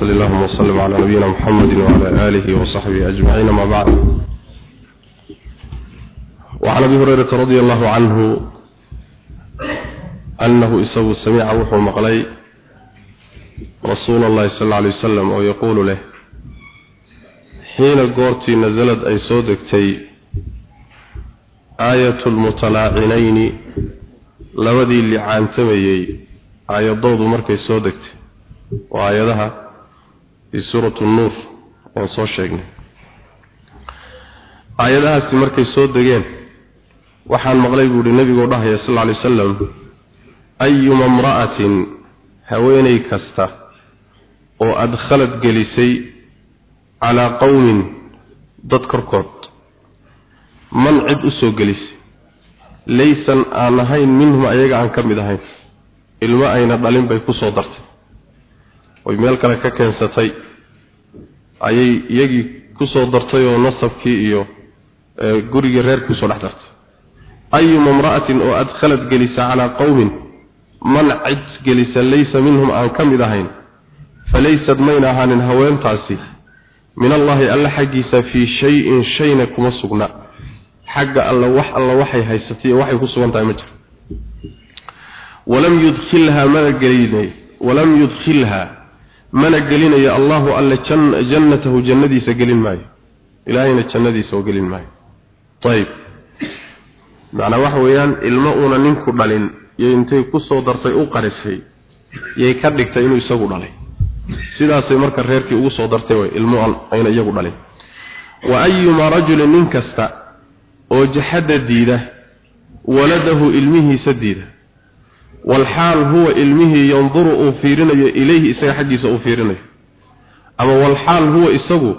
وصل اللهم وسلم على نبينا محمد وعلى آله وصحبه أجمعين ما بعد وعن أبي هريرة رضي الله عنه أنه إسو سميع وحو مقلي رسول الله صلى الله عليه وسلم ويقول له حين قورتي نزلت أي صودكتي آية المتلاعنين لودي اللي عانتميي aayadoodu markay soo degtay waa aayadaha fii suuratu nuur oon soo sheegnay. Aayadahaasi markay soo degeen waxaan maqlay buu ihi nebigoo dhahaya sal lla alay wasalam ayuma imra'atin haweenay kasta oo adkhalad gelisay calaa qowmin dad korkood man cid u soo gelisay laysan aan ahayn minhum ayaga aan ka mid ahayn ilmo ayna dhalin bay ku soo dartay oy meel kale ka keensatay ayay iyagii ku soo dartay oo nasabkii iyo gurigii reer ku soo dhex dartay. Ayuma imra'atin oo adkhalad gelisa calaa qowmin man cid gelisa laysa minhum aan ka mid ahayn falaysad mayna ahaanin haweentaasi min allaahi alla xaggiisa fii shay-in shayna kuma sugna. Xagga alla wax alla waxay haysatay waxay ku sugan tahay ma jiro. Walam yudkhilha mana yudkhilha mana gelinayo allahu alla jannatahu jannadiisa gelin maayo. Ilaahayna jannadiisa oo gelin maayo. Ayib macnaa waxa weeyaan ilmo uuna ninku dhalin iyo intay ku soo dartay u qarisay yay ka dhigtay inuu isagu dhalay. Sidaasay marka reerkii ugu soo dartay way ilmo ayna iyagu dhalin. Wa ayuma rajulin nin kasta oo jaxada diida waladahu ilmihiisa diida walxaal huwa ilmihii yanduru uu fiirinayo ilayhi isaga xaggiisa uu fiirinayo ama walxaal huwa isagu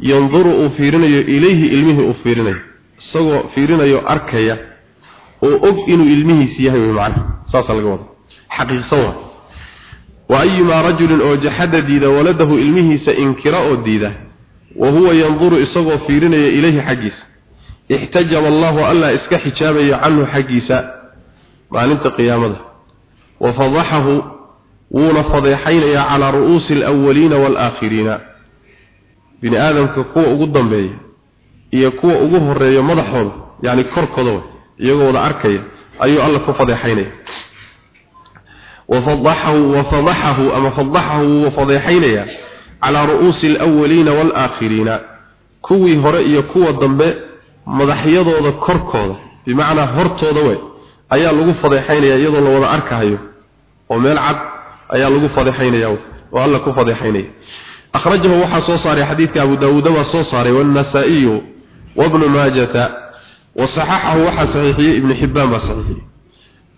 yanduru uu fiirinayo ilayhi ilmihii uu fiirinayo isagoo fiirinayo arkaya oo og inuu ilmihiisi yahay macna saasa laga wada xaqiiqsan waa wa ayumaa rajulin oo jaxada diida waladahu ilmihiisa inkira oo diida wa huwa yanduru isagoo fiirinaya ilayhi xaggiisa ixtajaba allahu alla iska xijaabaya canhu xaggiisa maalinta qiyaamada وفضحه ونا فضيحين على رؤوس الأولين والآخرين بني آدم كقوة أقدم بي إيا قوة أقوه الرئي مضحوظ يعني كركضو إيقو ذا أركي أيو الله كفضيحين وفضحه وفضحه أما فضحه وفضيحين على رؤوس الأولين والآخرين كوي هرئي قوة ضمبي مضحيضو ذا كركض بمعنى هرتو ذوي ayaa lagu fadeexaynaya iyadoo la wada arkahayo oo meel cad ayaa lagu fadeexaynaya oo alla ku fadeexaynaya akhrajahu waxa soo saaray xadiidka Abu Dawud wa soo saaray wan-Nasa'i wa Ibn Majah wa sahahahu waxa sahihiyay Ibn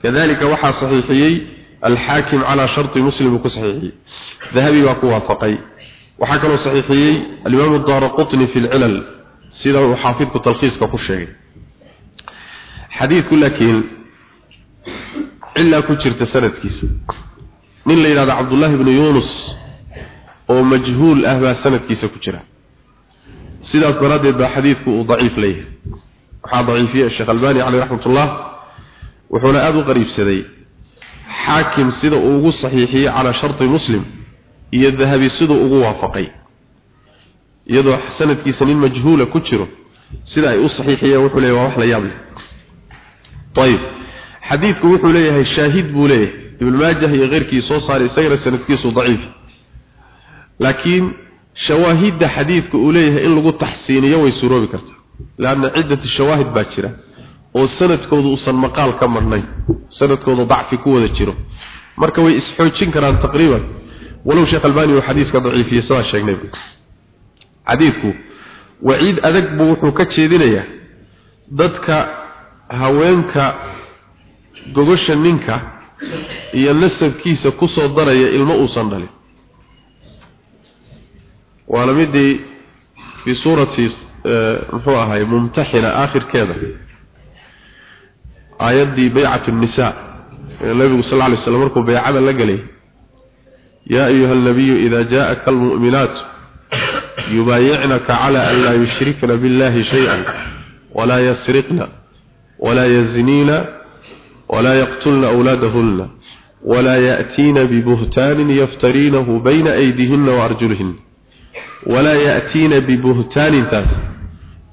kadalika waxa sahihiyay al-Hakim ala shart Muslim ku sahihiyay dhahabi wa ku waafaqay. waxa kaloo sahihiyay al-Imam fi al-Ilal sida uu xaafidku talkhiiska ku sheegay. xadiidku laakiin ilaa ku jirta sanadkiisa nin la yiraahdo Abdullah ibn Yunus oo majhuul ah baa sanadkiisa ku jira sidaas daradeed baa xadiidku uu dhaif leeyahay waxa dhaifiyay Sheikh Albani alayhi rahmatullah wuxuuna aad u qariibsaday xaakim sida uu ugu saxiixiyay ala sharti muslim iyo dhahabi sida ugu waafaqay iyadoo sanadkiisa nin majhuula ku jiro sida ay u saxiixiyeen wuxuu leeyahay wax la yaab leh طيب xadiidku wuxuu leeyahay shaahid buu leeyahay. Ibn maajah iyo keyrkii soo saaray isagana sanadkiisu daciif. Laakiin shawaahidda xadiidku uu leeyahay in lagu taxsiiniyo way suroobi kartaa. Laanna ciddatu shawaahid baa jira oo sanadkoodu uusan maqaal ka marnay sanadkooda dacfi ku wada jiro. Marka way isxoojin karaan taqriiban. Walow sheekh albani uu xadiiska daciifiyey sidaa sheegnay xadiidku waciid adag buu wuxuu ka jeedinayaa dadka haweenka gogosha ninka iyo nasabkiisa ku soo daraya ilmo uusan dhalin. Waana midii fi suurati eh, muxuu ahaay mumtaxina aakhirkeeda. Aayaddii baycat nnisaa nabigu sal lla lay slam markuu baycada la gelay yaa ayuha alnabiyu ida jaa'aka almu'minaatu yubaayicnaka cala an laa yushrikna biاllahi shay-a walaa yasriqna walaa yazniina ولا يقتلن أولادهن walaa ya'tiina bibuhtaanin yaftariinahu bayna aydihinna wa arjulihinna walaa ya'tiina bibuhtaanintaas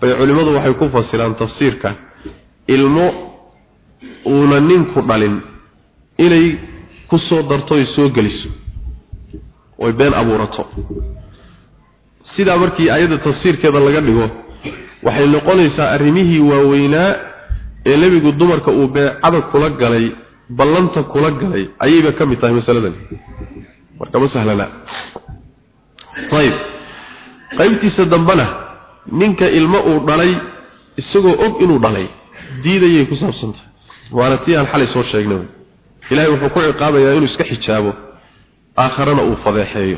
bay culimmadu waxay ku fasiraan tafsiirka ilmo uuna ninku dhalin inay ku soo darto ay soo geliso oy been abuurato sidaa markii ayadda tafsiirkeeda laga dhigo waxay noqonaysaa arrimihii waaweynaa ee nebigu dumarka uu beecada kula galay ballanta kula galay ayayba ka mid tahay masaladan. Marka ma sahlana. Ayib qaybtiisa dambena ninka ilmo uu dhalay isagoo og inuu dhalay diidayay ku saabsantahay waana tii aan xalay soo sheegnay. Ilaahay wuxuu ku ciqaabayaa inuu iska xijaabo aakharana uu fadeexeeyo.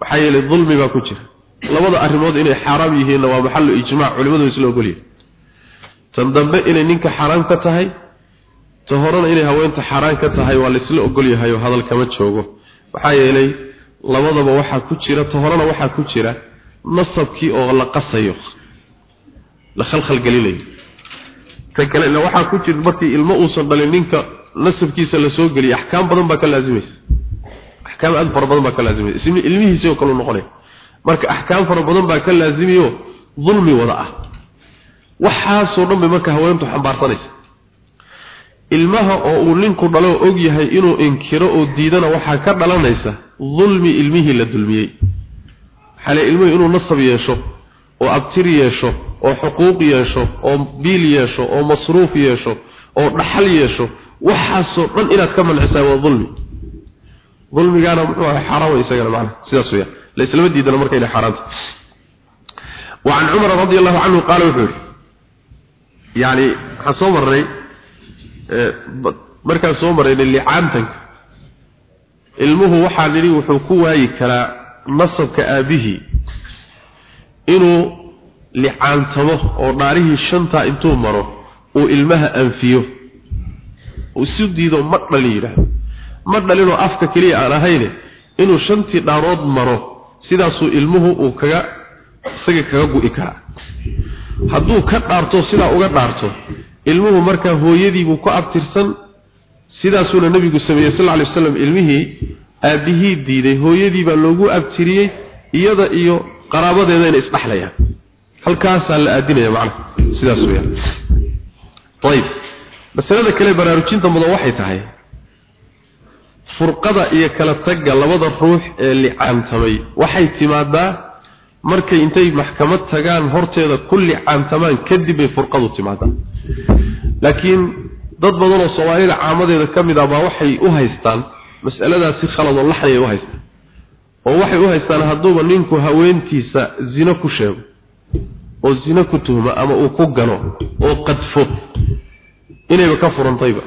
Maxaa yeelay dulmi baa ku jira. Labada arrimood inay xaaraam yihiinna waa maxallu ijmaac culimmadu isla ogolyihin tan dambe inay ninka xaaraam ka tahay ta horena inay haweenta xaaraan ka tahay waa laysla ogolyahay oo hadal kama joogo. Maxaa yeelay labadaba waxaa ku jira ta horena waxaa ku jira nasabkii oo la qasayo la khalkhalgelinayo ta kalena waxaa ku jira markii ilmo uusan dhalin ninka nasabkiisa la soo geliya axkaam badan baa ka laazimaysa axkaam aad fara badan baa ka laazimaysa ilmihiisii oo kale noqonaya. Marka axkaam fara badan baa ka laazimiyo dulmi wada ah waxaasoo dhan bay marka haweentu xambaarsanaysa ilmaha oo uu ninku dhalo og yahay inuu inkiro oo diidana waxaa ka dhalanaysa dulmi ilmihii la dulmiyey xale ilmuhu inuu nasab yeesho oo abtir yeesho oo xuquuq yeesho oo biil yeesho oo masruuf yeesho oo dhaxal yeesho waxaasoo dhan inaad ka mancisaa waa dulmi dulmigaana muxuu ahay xaraam isagana macna sidaas weeyaan la islama diidana marka inay xaraamta وعن عمر رضي الله عنه قال yani waxaan soo marnay markaan soo marraynay licaantanka ilmuhu waxaa nidhi wuxuu ku waayi karaa nasabka aabihii inuu licaantamo oo dhaarihii shantaa intuu maro uu ilmaha anfiyo. Uu isu diido ma dhalin yidhaahdo. Ma dhalinoo afka keliya aan ahayne inuu shantii dhaarood maro sidaasuu ilmuhu uu kaga isaga kaga gu'i karaa hadduu ka dhaarto sidaa uga dhaarto ilmuhu markaa hooyadiibuu ku abtirsan sidaasuuna nebigu sameeyey sal alay waslam ilmihii aabbihii diiday hooyadii baa loogu abtiriyey iyada iyo qaraabadeedayna isdhexlayaan halkaasaa la aadinaya macnaha sidaas weyaan ayib masalada kale baraarujinta mudan waxay tahay furqada iyo kala tagga labada ruux ee licaantamay waxay timaadaa markay intay maxkamad tagaan horteeda ku licaantamaan kadib bay furqadu timaadaa laakiin dad badan oo soomaalida caamadeeda ka mid ah baa waxay u haystaan mas'aladaas si khalad oo laxni ay u haystaan. Oo waxay u haystaan hadduuba ninku haweentiisa zino ku sheego oo zino ku tuhmo ama uu ku gano oo qadfo inayba ka furantayba.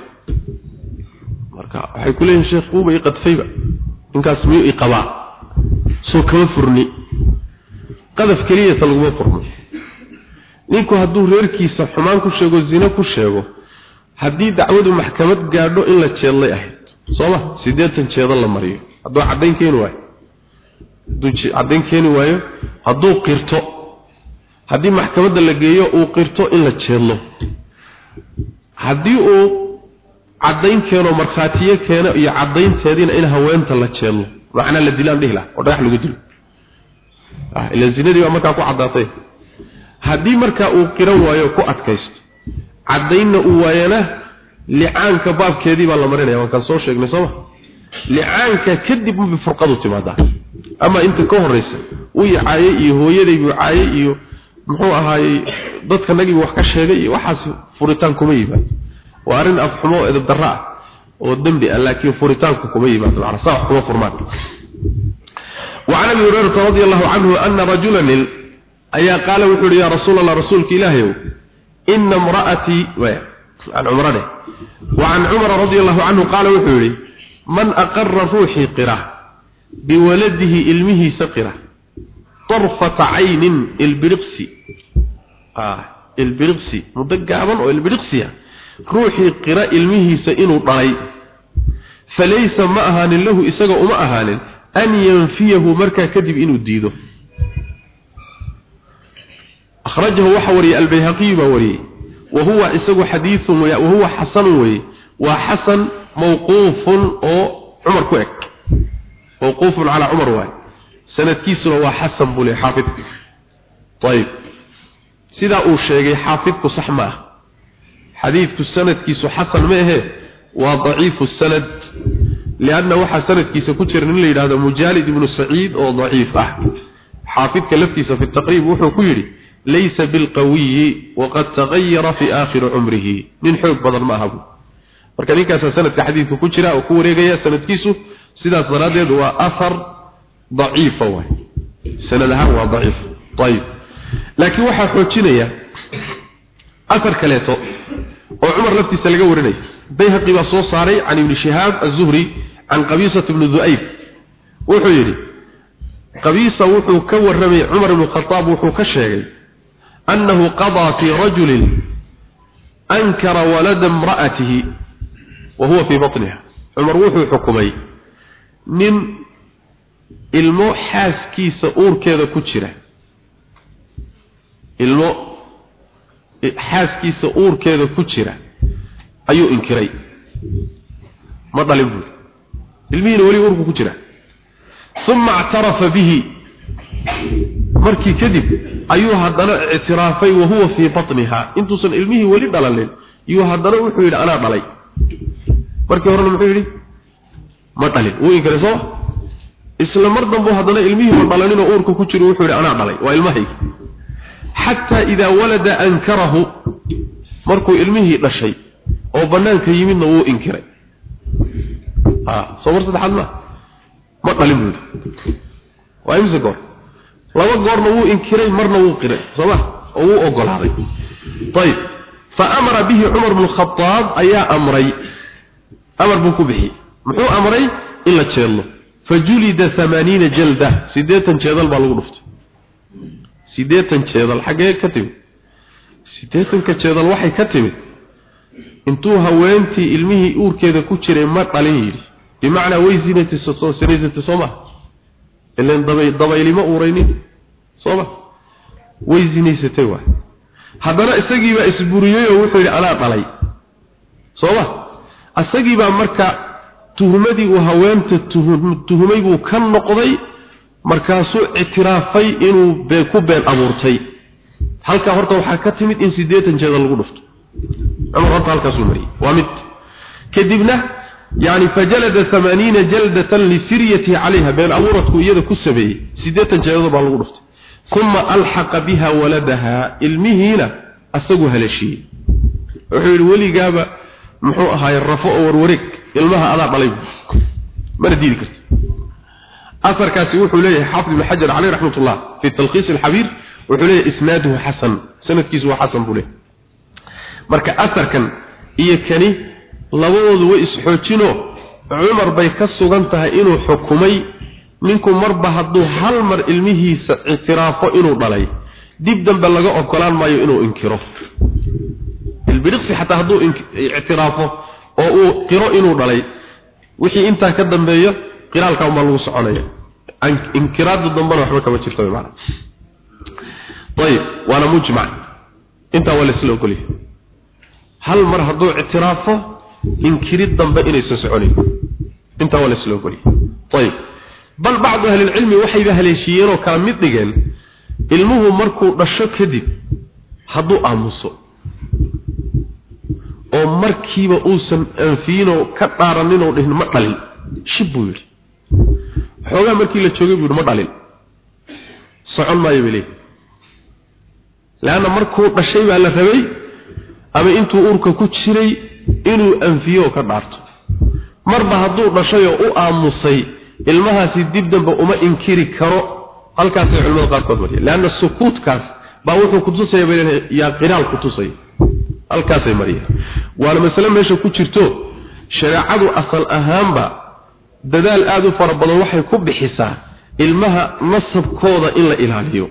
Marka waxay ku leeyihiin sheekh uuba i qadfayba ninkaas miyuu i qabaa? Soo kama furni qadaf keliyata laguma furmo ninku hadduu reerkiisa xumaan ku sheego zino ku sheego haddii dacwadu maxkamad gaadho in la jeedlay ahayd sooma siddeetan jeedo la mariyo. Hadduu caddayn keeni waayo. Hadduu caddayn keeni waayo hadduu qirto. Haddii maxkamadda la geeyo uu qirto in la jeedlo. Haddii uu caddayn keeno markhaatiyo keeno iyo caddaynteediina in haweenta la jeedlo. Macnaa la dilaan dhihi laha oo dhagax lagu dilo ila zinadii baa markaa ku caddaatay. Haddii markaa uu qiran waayo ku adkaysto. Caddaynna uu waayana licaanka baabkeedii baa la marinaya waan kaan soo sheegnay sooma licaanka kadib unbay furqadu timaadaa. Ama inta ka horraysa uu yacaayey iyo hooyaday buu caayey iyo muxuu ahaayey dadka nagibu wax ka sheegay iyo waxaas furitaan kuma yimaado. Waa arrin afxumo oo edab darro ah oo dembi ah laakiin furitaanku kuma yimaado. Macnaa saa wax furmaan وعن ابي هريره رضي الله عنه ان رجلا ايا قال وحوري يا رسول الله رسولك الهي ان امراتي عن عمره وعن عمر رضي الله عنه قال وحوري من اقر روحي قرة بولده علمه سقرة طرفة عين البرقسي آه البرقسي مدقابا والبرقسي روحي قرة علمه سئنو ضعي فليس ما أهان له إساق وما an yanfiyahu marka kadib inuu diido. Akhrajahu waxa wariyay albayhaqi baa wariyay wa huwa isagu hadithun wa huwa hasan way wa hasan oo umar ku eg. Mawqufun ala umar way sanadkiisu waa hasan buli haafid tayib. Sida uu sheegay haafidku sax ma ah. hadithku sanadkiisu hasan ma aha waa dhaif sanad lianna waxaa sanadkiisa ku jira nin la yidhahdo mujaalid ibnu saciid oo daciif ah xaafidka laftiisa fi taqriib wuxuu ku yidhi laysa bilqawiyi waqad tagayara fi aakhiri cumrihi nin xoog badan ma aha bu marka ninkaasaa sanadka xadiidka ku jira oo ku wareegaya sanadkiisu sidaas daraaddeed waa ahar daciifa waay sanad ahaan waa daciif ayib laakiin waxaa xoojinaya asar kaleeto oo cumar laftiisa laga warinaya bayhaqi baa soo saaray can ibni shihaab az-zuhri can qabisat ibni du'ayb wuxuu yidhi qabisa wuxuu ka warramay cumar ibn khataab wuxuu ka sheegay annahu qadaa fii rajulin ankara walada imra'atihi wa huwa fii batniha. Cumar wuxuu xukumay nin ilmo xaaskiisa uurkeeda ku jira ilmo xaaskiisa uurkeeda ku jira ayuu inkiray. Ma dhalin buuri ilmihiina weli uurku ku jira. Uma اctarafa bihi. Markii kadib ayuu haddana ictiraafay wahuwa fii baطniha intuusan ilmihii weli dhalanin iyuu haddana wuxuu yidhi anaa dhalay. Markii horena muxuu yidhi ma dhalin. Wuu inkiray sooma isla mar dambu haddana ilmihii ma dhalaninoo uurka ku jiro wuxuu yidhi anaa dhalay. Waa ilmahayga. Xataa idaa walada ankarahu markuu ilmihii dhashay oo banaanka yimidna wuu inkiray. Soo mar saddexaad ma ma dhalin buu waa imse goor. Laba goorna wuu inkiray marna wuu qiray. Soo ma oo wuu ogolaaday. Ayib fa amara bihi cumar bnu khadaab ayaa amray. Amar buu ku bixiyey. Muxuu amray? In la jeedlo fajulida amaaniina jalda. Siddeetan jeedal baa lagu dhuftay. Siddeetan jeedal. Xaggee ka timid? Siddeetanka jeedal waxay ka timid intuu haweentii ilmihii uurkeeda ku jiray ma dhalin yidhi. Bimacnaa way zinaysatay soo ma. Ilan dabay dabaylima uuraynin soo ma. Way zinaysatay waay. Haddana isagiibaa isburiyey oo wuxuu yidhi anaa dhalay. Soo ma. Isagiibaa marka tuhmadii uu haweenta tuhumay buu ka noqday markaasuu ictiraafay inuu ku been abuurtay. Halkaa horta waxaa ka timid in siddeetan jeeda lagu dhufto cumar horta halkaasuu mariyey. Waa mid. Kadibna yani fajalada amaaniina jaldatan lifiryatihi calayha been abuuradku iyada ku sameeyey. Siddeetan jeedado baa lagu dhuftay. Uma alxaqa biha waladaha ilmihiina asaguu haleeshiiyey wuxuu weligaaba muxuu ahaaye rafo warwareeg ilmaha adaa dhalay mana diidi asarkaasi wuxuu leeyahay xaafid ibn xajar caleyh raxmat ullah fi talkhiis alxabiir wuxuu leeyahay isnaaduhu xasan sanadkiisu waa xasan buu leeyahay marka asarkan iyo kani labadoodu way isxoojinoo. Cumar bay ka sugan tahay inuu xukumay. Ninku marba hadduu hal mar ilmihiisa ictiraafo inuu dhalay. Dib dambe laga ogolaan maayo inuu inkiro. Ilbiriqsi xataa hadduu ictiraafo oo uu qiro inuu dhalay. Wixii intaa ka dambeeyo qiraalka unbaa lagu soconaya. Inkiraada dambena waxba kama jirto ayib waana mujmac. Intaa waa laisla ogolyahay hal mar hadduu ictiraafo inkirid dambe inaysan soconayn intaa waa laisla ogolyahay ayib. Bal bacdu ahlilcilmi waxayba haleeshiiyeenoo kala mid dhigeen ilmuhu markuu dhasho kadib hadduu aamuso. Oo markiiba uusan anfiinoo ka dhaaraninoo dhihin ma dhalin. Shib buu yidhi. Xoogaa markii la joogay buu yidhi ma dhalin. Socon maayo bay leeyihi leanna markuu dhashay baa la rabay ama intuu uurka ku jiray inuu anfiyo ka dhaarto. Marba hadduu dhashay oo u aamusay ilmahaasi dib dambe uma inkiri karo. Halkaasay culimada qaarkood mariyeen leanna sukuutkaas baa wuxuu kutusaya bay leedahay yaa qiraal kutusaya halkaasay mariyeen. Waana masale meesha ku jirto shareecadu asal ahaanba dadaal aada u fara badan waxay ku bixisaa ilmaha nasabkooda in la ilaaliyo.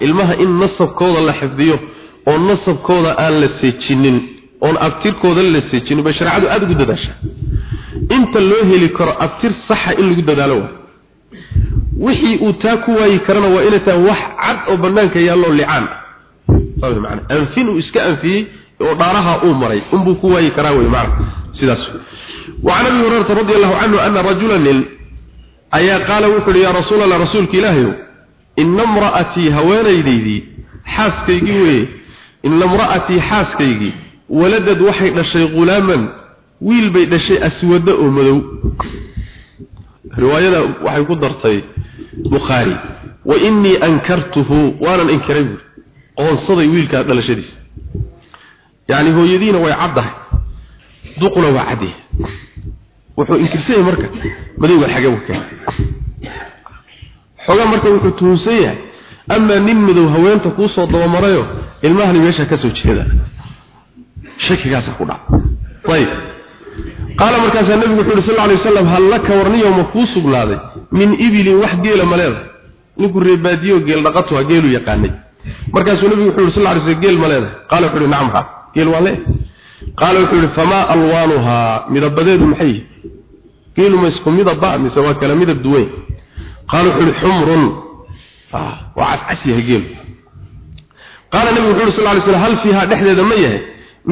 Ilmaha in nasabkooda la xifdiyo oo nasabkooda aan la seejinin oon abtirkooda la seejinin bay shareecadu aada ugu dadaashaa inta loo heli karo abtir saxa in lagu dadaalo waa wixii uu taa ku waayi karana waa inay tahay wax cad oo banaanka yaalloo licaan saas macana anfin uu iska anfiyey oo dhaaraha uu maray unbuu ku waayi karaa wey macana sidaas وعن ابي هريره رضي الله عنه ان رجلا ayaa qaala wuxuu yidhi yaa rasuul allah rasuulka ilaahayow ina imra'atii haweenaydaydi xaaskaygii weeye ina imra'atii xaaskaygii waladad waxay dhashay ghulaaman wiil bay dhashay aswada oo madow. Riwaayada waxay ku dartay bukhaari wa innii ankartuhu waanan inkiray buuri qoonsaday wiilkaa dhalashadiisa. Yacni hooyadiina way caddahay duquna waa caddiya wuxuu inkirsan marka madowga xagee u keenay. Xogaa marka wuxuu tuhunsan yahay amaa nin madow haweenta kuu soo dabamarayo ilmahani meesha ka soo jeeda. Shakigaasa ku dhaca ayib. Qaala markaasaa nabigu wuxuu yidhi sal lla alay wasalam hal kuu sugnaaday? Min ibilin wax geela ma leedahay. Ninku reebaadiyo geel dhaqatu ha geelu yaqaanay. Markaasuu nabigu wuxuu yidhi sal alay slam geel ma leedahay. Qaala wuxuu yidhi nacam ha geel waa lee qaala wuxuu yidhi famaa alwaanuhaa? Midabadeedu maxay geelu ma isku midaba mise waa kala midab duwan qaala wuxuu yidhi xumrun geelu qaala nabigu wuxuu yidhi sal lla alay slam hal fiihaa dhexdeeda ma yahay?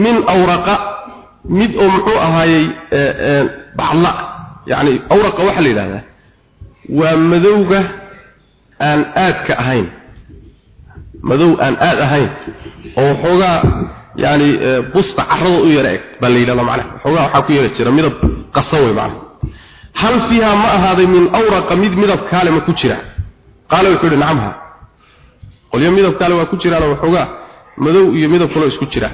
Min awraqa mid oo muxuu ahaayey bacla yacni awraqa waxaa la yidhahdaa waa madowga aan aadka ahayn. Madow aan aad ahayn oo waxoogaa yani busta carada u yara eg baa la yidhahda macnaha. Waxoogaa waxaa ku yara jira midab qasan wey macnaha. Hal fiiha ma ahaaday min awraqa mid midab kaale ma ku jira qaala wuxuu yidhi nacamha qolyo midab kaale waa ku jiraano waxoogaa madow iyo midab kaloo isku jira.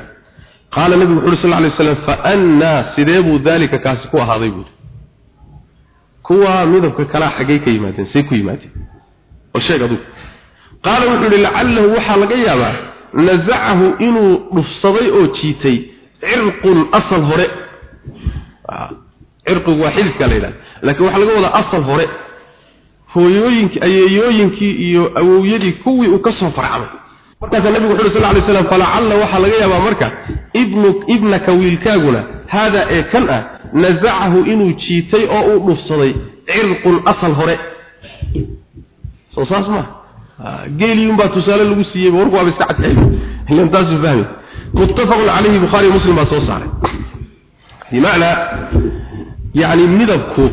Qaala nabigu wuxu uhi sal lay slam fa annaa sidee buu daalika kaasi ku ahaaday? Buuri kuwaa midabka kalaa xaggay ka yimaadeen say ku yimaadeen. Oo sheeg adugu. Qaala wuxuu yidhi lacalahu waxaa laga yaabaa nazacahu inuu dhufsaday oo jiitay cirqun asal hore. Cirqigu waa xididka la yidhahda laakiin waxaa laga wadaa asal hore hooyooyinkii ayeeyooyinkii iyo awowyadii kuwii uu ka soo farcamay. Markaasaa nabigu wuxu uhi sal lay slam falacalla waxaa laga yaabaa marka ibnu ibnaka wiilkaaguna haadaa ee kan ah nazacahu inuu jiitay oo uu dhufsaday cirqun asal hore. Soo saas ma geeliyuunbaa tusaale lagu siiyey warku waaba iska taasuu fahmi. Muttafaqun calayhi bukhaari muslim baa soo saaray. Bimacnaa yacni midabku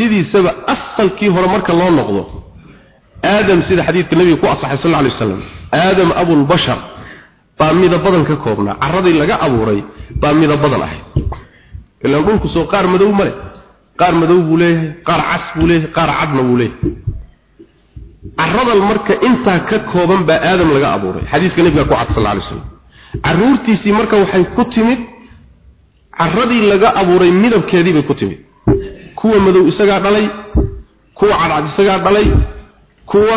sidiisaba asalkii hore marka loo noqdo aadam sida xadiidka nabiga ku asaxay sal alla lay wasalam aadam abulbashar baa midabadan ka koobnaa carradii laga abuuray baa midabadan ahayd. Ilaan dhulku soo qaar madow ma leh qaar madow buu leeyahay qaar cas buu leeyahay qaar cadna buu leeyahay. Carradan marka intaa ka kooban baa aadam laga abuuray xadiiska nabiga ku cad sal alla lay wasalam carruurtiisii marka waxay ku timid carradii laga abuuray midabkeedii bay ku timid kuwa madow isagaa dhalay kuwa cadcad isagaa dhalay kuwa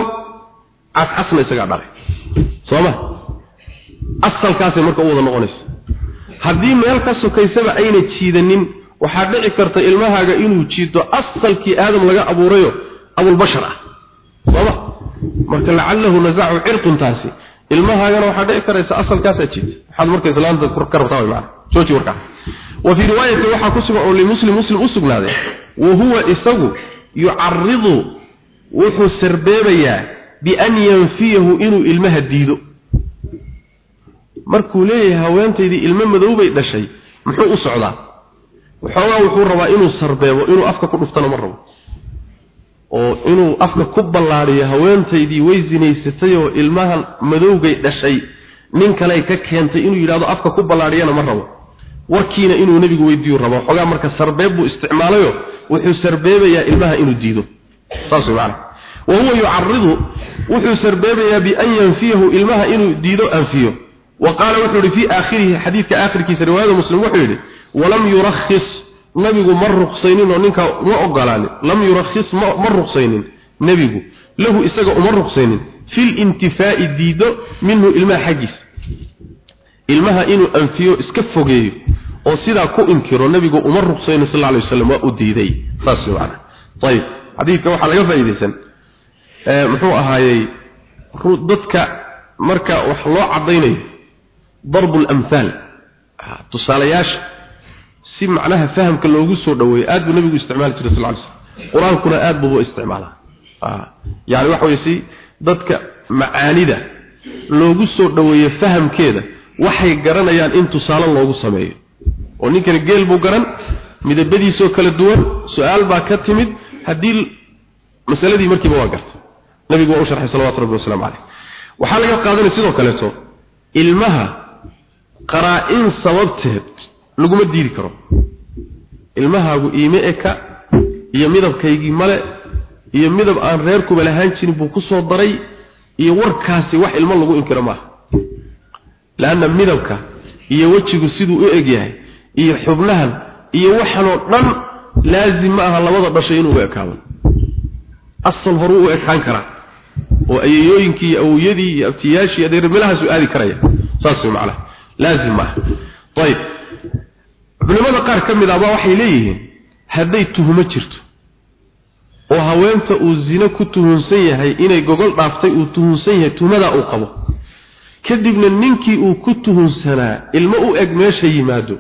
cascasna isagaa dhalay. Sooma asalkaasay marka u wada noqonaysa haddii meel ka sokaysaba ayna jiidanin waxaa dhici karta ilmahaaga inuu jiito asalkii aadam laga abuurayo abulbashar ah. Sooma marka lacalahu nazacu cirquntaasi ilmahaagana waxaa dhici karaysa asalkaasaa jiita waxaad marka islaanta ka rabtaa way macana jooji warkaa wa fii riwaayati waxaa ku sugan oo limuslim muslim u sugnaaday wa huwa isagu yucaridu wuxuu sarbeebayaa bian yanfiyahu inuu ilmaha diido. Markuu leeyahay haweentaydii ilmo madow bay dhashay muxuu u socdaa? Waxoogaa wuxuu rabaa inuu sarbeebo inuu afka ku dhuftana ma rabo. Oo inuu afka ku ballaadhiyo haweentaydii way sinaysatay oo ilmahan madowgay dhashay nin kaley ka keentay inuu yidhahdo afka ku ballaadhiyana ma rabo warkiina inuu nebigu weydiiyu rabo. Waxoogaa marka sarbeeb buu isticmaalayo wuxuu sarbeebayaa ilmaha inuu diido. Saas way macana wa huwa yucaridu wuxuu sarbeebayaa bian yanfiyahu ilmaha inuu diido anfiyo. Wa qaala wuxuu yidhi fii aakhirihi xadiidka aakhirkiisa riwaayada muslim wuxuu yidhi walam yurakhis nabigu ma ruqsaynin oo ninka ma ogolaanin lam yurakhis ma ruqsaynin nebigu. Lahu isaga uma ilmaha inuu anfiyo iska fogeeyo oo sidaa ku inkiro nabigu uma ruqsaynin sal alay wasallam waa u diiday. Saas macana ayib xadiidka waxaa laga faa'iidaysan. Muxuu ahaayey dadka marka wax loo caddaynayo darbu lamhaal tusaalayaasha si macnaha fahamka loogu soo dhaweeyo aad buu nabigu isticmaali jiray sal slm qur'aankuna aad buu u isticmaalaa. Yani waxa weye si dadka macaanida loogu soo dhaweeyo fahamkeeda waxay garanayaan in tusaale loogu sameeyo. oo ninkani geel buu garan midabadiisoo kala duwan su'aal baa ka timid haddii masaladii markiiba waa gartay nabigu waa u sharxay salawatu rabbi wasalaamu caleyh waxaa laga qaadanaya sidoo kaleeto ilmaha qaraa-in sababteed laguma diidi karo. Ilmahaagu iime eka iyo midabkaygii male iyo midab aan reerkuba lahaan jirin buu ku soo daray iyo warkaasi wax ilmo lagu inkiro maaha laanna midabka iyo wejigu siduu u eg yahay iyo xubnahan iyo waxanoo dhan laazim ma aha labada dhashay inuu u ekaado asal horuu u ekaan karaa oo ayayooyinkii iyo awowyadii iyo abtiyaashii adeer meelahaasu aadi karaya saas way macnaha laazim maaha ayib culimada qaar ka mid ah baa waxay leeyihiin hadday tuhumo jirto oo haweenta uu zino ku tuhunsan yahay inay gogol dhaaftay uu tuhunsan yahay tuhumadaa uu qabo kadibna ninkii uu ku tuhunsanaa ilmo u eg meesha yimaado.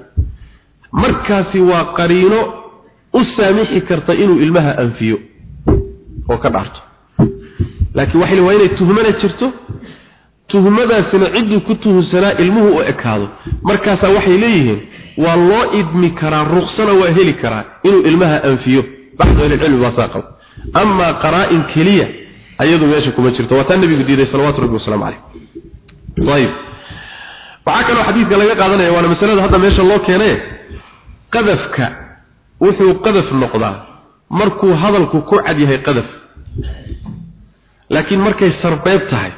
Markaasi waa qariino u saamixi karta inuu ilmaha anfiyo oo ka dhaarto. Laakiin waxay waa inay tuhmana jirto. Tuhmadaasina cidduu ku tuhunsanaa ilmuhu u ekaado. Markaasaa waxay leeyihiin waa loo idmi karaa ruksana waa heli karaa inuu ilmaha anfiyo. Baxdu ahlilcilmi baa saa qaba. Amaa qaraa-in keliya ayadu meesha kuma jirto. Waa taa nabigu diiday salawatu rabbi wasalaamu caleyh ayib waxaa kaloo xadiidka laga qaadanaya waana masalada hadda meesha loo keenay. Qadafka wuxuu qadaf noqdaa. Markuu hadalku ku cad yahay qadaf. Laakiin markay sarbeeb tahay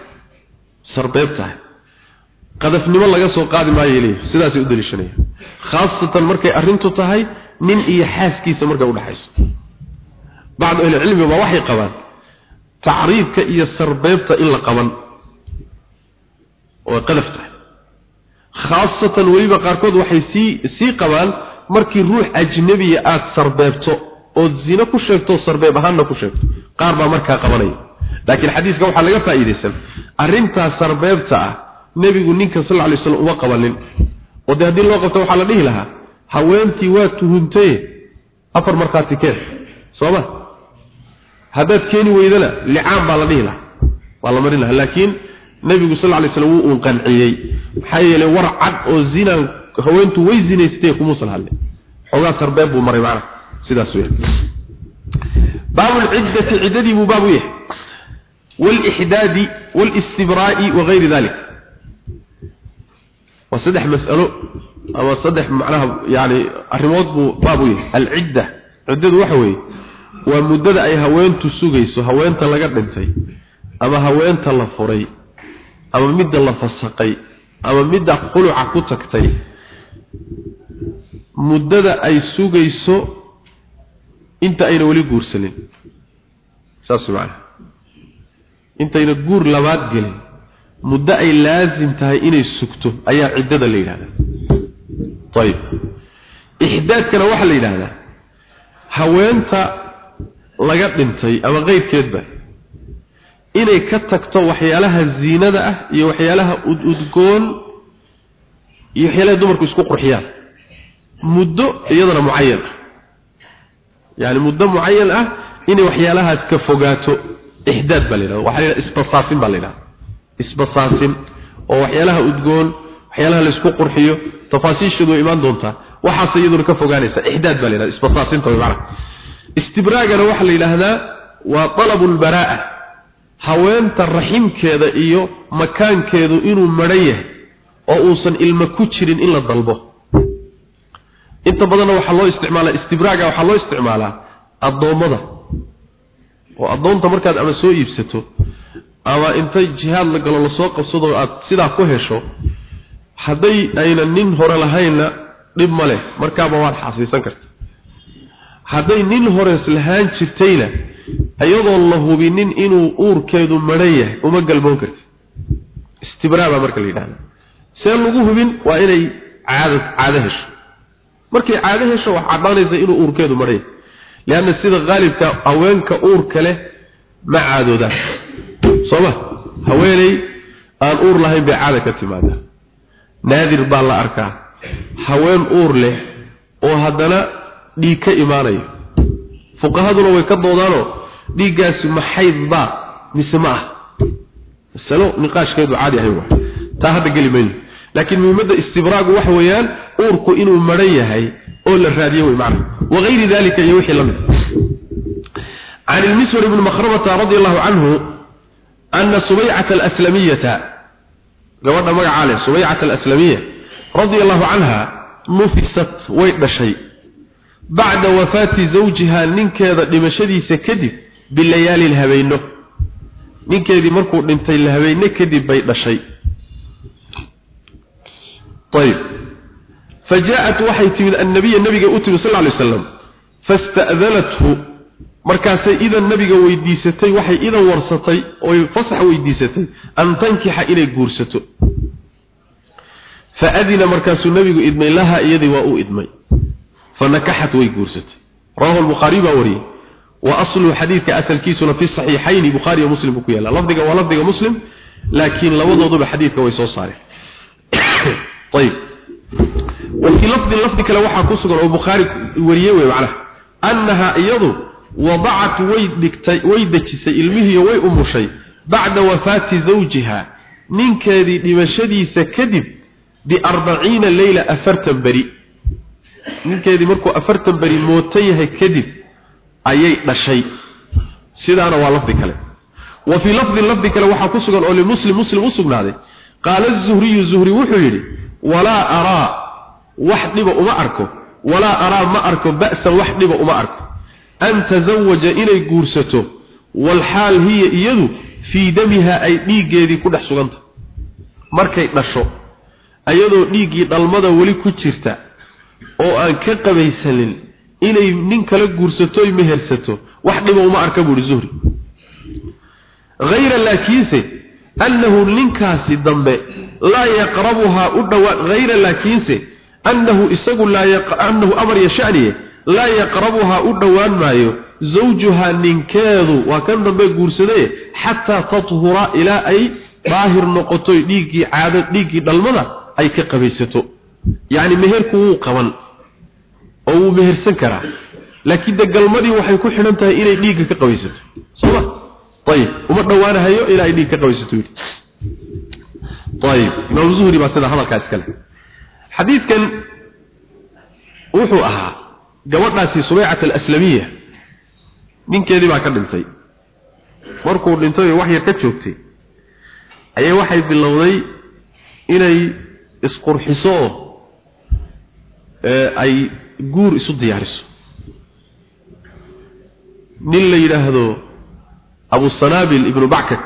sarbeeb tahay. Qadafnimo laga soo qaadi maayo leeyahay sidaasay u daliishanaya. Khaasatan markay arrintu tahay nin iyo xaaskiisa markay udhaxayso bacdu ahlicilmi baa waxay qabaan. Tacriifka iyo sarbeebta in la qaban oo qadaf tahay. Khaasatan weliba qaarkood waxay sii sii qabaan markii ruux ajnabiya aada sarbeebto ood zino ku sheegto sarbeeb ahaanna ku sheegto. Qaar baa markaa qabanaya. Laakiin xadiiska waxaa laga faa'iidaysan. Arrintaas sarbeebta ah nebigu ninka sal lla lay slam uma qabanin. Oo dee haddii loo qabto waxaa la dhihi lahaa haweentii waa tuhuntaye afar markhaati keen. Sooma haddaad keeni weydana licaan baa la dhihi lahaa. Waa la marin lahaa. Laakiin nebigu sal lay slam wuu uun qanciyey maxaa yeelay war cad oo zinaan haweentu way zinaystay kumuusan hadlin xoogaa sarbeeb buu maray macnaha sidaas weyn. Baabu lciddati ciddadii buu baab u yahay. Waalixdaadi waalistibraa'i wagayri dalik waa saddex mas'alo ama saddex macnaha yani arrimood buu baab u yahay. Alcidda ciddadu waxa weeye waa muddada ay haweentu sugayso haweenta laga dhintay ama midda la fasaqay ama midda quluca ku tagtay muddada ay sugayso inta ayna weli guursanin. Saas macana intayna guur labaad gelin muddo ay laasim tahay inay sugto ayaa ciddada la yidhahdaa. Ayib ixdaadkana waxaa la yidhaahdaa haweenta laga dhintay ama keyrkeedba inay ka tagto waxyaalaha ziinada ah iyo waxyaalaha ududgoon iyo waxyaalaha dumarku isku qurxiyaan. Muddo iyadana mucayan ah. Yani muddo mucayan ah inay waxyaalahaas ka fogaato ixdaad baa la yidhahda waxa la yidhahda isbasaasin baa la yidhahda isbasaasin oo waxyaalaha udgoon waxyaalaha la isku qurxiyo tafaasiisheedu way imaan doontaa. Waxaas iyaduna ka fogaanaysa ixdaad baa la yidhahda isbasaasinta way macnaha. Istibraagana waxaa la yidhaahdaa waa talabu lbaraa'a haweenta raximkeeda iyo makaankeedu inuu madhan yahay oo uusan ilmo ku jirin in la dalbo. Inta badanna waxaa loo isticmaalaa istibraaga waxaa loo isticmaalaa addoommada. Oo addoonta markaad ama soo iibsato ama intay jihaad la galo la soo qabsado aad sidaa ku hesho hadday aynan nin hore lahaynna dhib ma leh. Markaaba waad xasiisan karta. Hadday nin hores lahaan jirtayna iyadoon la hubinin inuu uurkeedu madhan yahay uma galmoon karti istibraa baa marka la yidhahda see lagu hubin waa inay caado caado hesho. Markay caado hesho wax caddaanaysa inuu uurkeedu madhan yahay. Leanna sida qaalibka haweenka uurka leh ma caadoodaan sooma haweeney aan uur lahayn bay caada ka timaadaa. Naadir baa la arkaa. Haween uur leh oo haddana dhiig ka imaanayo fuqahaduna way ka doodaanoo dhiiggaasi ma xayd baa mise ma ah masalo niqaashkeedu caadi ahayn waa taa hadda geli mayno laakiin muhiimadda istibraagu waxa weeyaan uurku inuu maran yahay oo la raadiyo way macna wagayri dalika iyo wixii lamid عن المسور بن مخرمة رضي الله عنه أن سبيعة الأسلمية قولنا مقع عليه سبيعة الأسلمية رضي الله عنها نفست ويد bacda wafaati zawjiha ninkeeda dhimashadiisa kadib bilayaali lhabeyno ninkeedii markuu dhintay lahabeyne kadib bay dhashay. Ayb fa jaa-at waxay timid annabiya nabiga u timid sal ly aslam fasta'danathu markaasay idan nabiga weydiisatay waxay idan warsatay oy fasax weydiisatay an tankixa inay guursato. Fa adina markaasuu nabigu idmay laha iyadii waa u idmay. fanakaxat way guursatay rawahu al-bukhari baa wariyay واصل حديث اصل كيسنا في الصحيحين بخاري ومسلم بكو يلا لفظه ولفظه مسلم لكن لبدوده حديثك way soo saareen طيب وفي لفظ لفظ كلا waxa ku sugan oo bukhari wariye way macna annaha iyadu وضعت ويدكتي ويدجisay ilmihi way umushay bacda wafati zawjiha ninkeedii dhimashadiisa kadib bi 40 layla afartan bari ninkeedii markuu afartan bari mootay yahay kadib ayay dhashay. Sidaana waa lafdi kale. Wa fi lafdi lafdi kale waxa ku sugan oo muslim muslim u sugnaaday. Qaala az-zuhri zuhri wuxuu yiri wala ara wax dhiba uma arko. Wala ara ma arko. Ba'sa wax dhiba uma arko. An tazawaja inay guursato. Wal hal hiya iyadu fi damiha ay dhiigeedii ku dhex suganta. Markay dhasho ayadoo dhiigii dhalmada wali ku jirta oo aan ka qabaysanin inay nin kala guursato ay mehersato wax dhibo uma arka buuri zuhri غير لكنسه أنه لنكاسي dambe لا يقربها udhawa غير لكنسه أنه isagu لا يق... أنه أمر يشأنيه لا يقربها udhawaan maayo زوجها ninkeedu waa kan dambe guursaday حتى تطهر إلى أي ظاهر noqoto dhiigii caado dhiigii dhalmada ay ka qabaysato yani meherku wuu qaban oo wuu mehersan karaa. Laakiin de galmadii waxay ku xidhan tahay inay dhiigga ka qabaysato. Sooma ayib uma dhowaanahayo ilaa ay dhiig ka qabaysato yidhi. Ayib imaam zuhri baa sidaa hadalkaa iskale xadiidkan wuxuu ahaa gabadhaasi subaycat alaslamiya. Ninkeedii baa ka dhintay. Markuu dhintay wax yar ka joogtay ayay waxay bilowday inay isqurxiso ay guur isu diyaariso. Nin la yidhaahdo abu sanaabil ibnu backak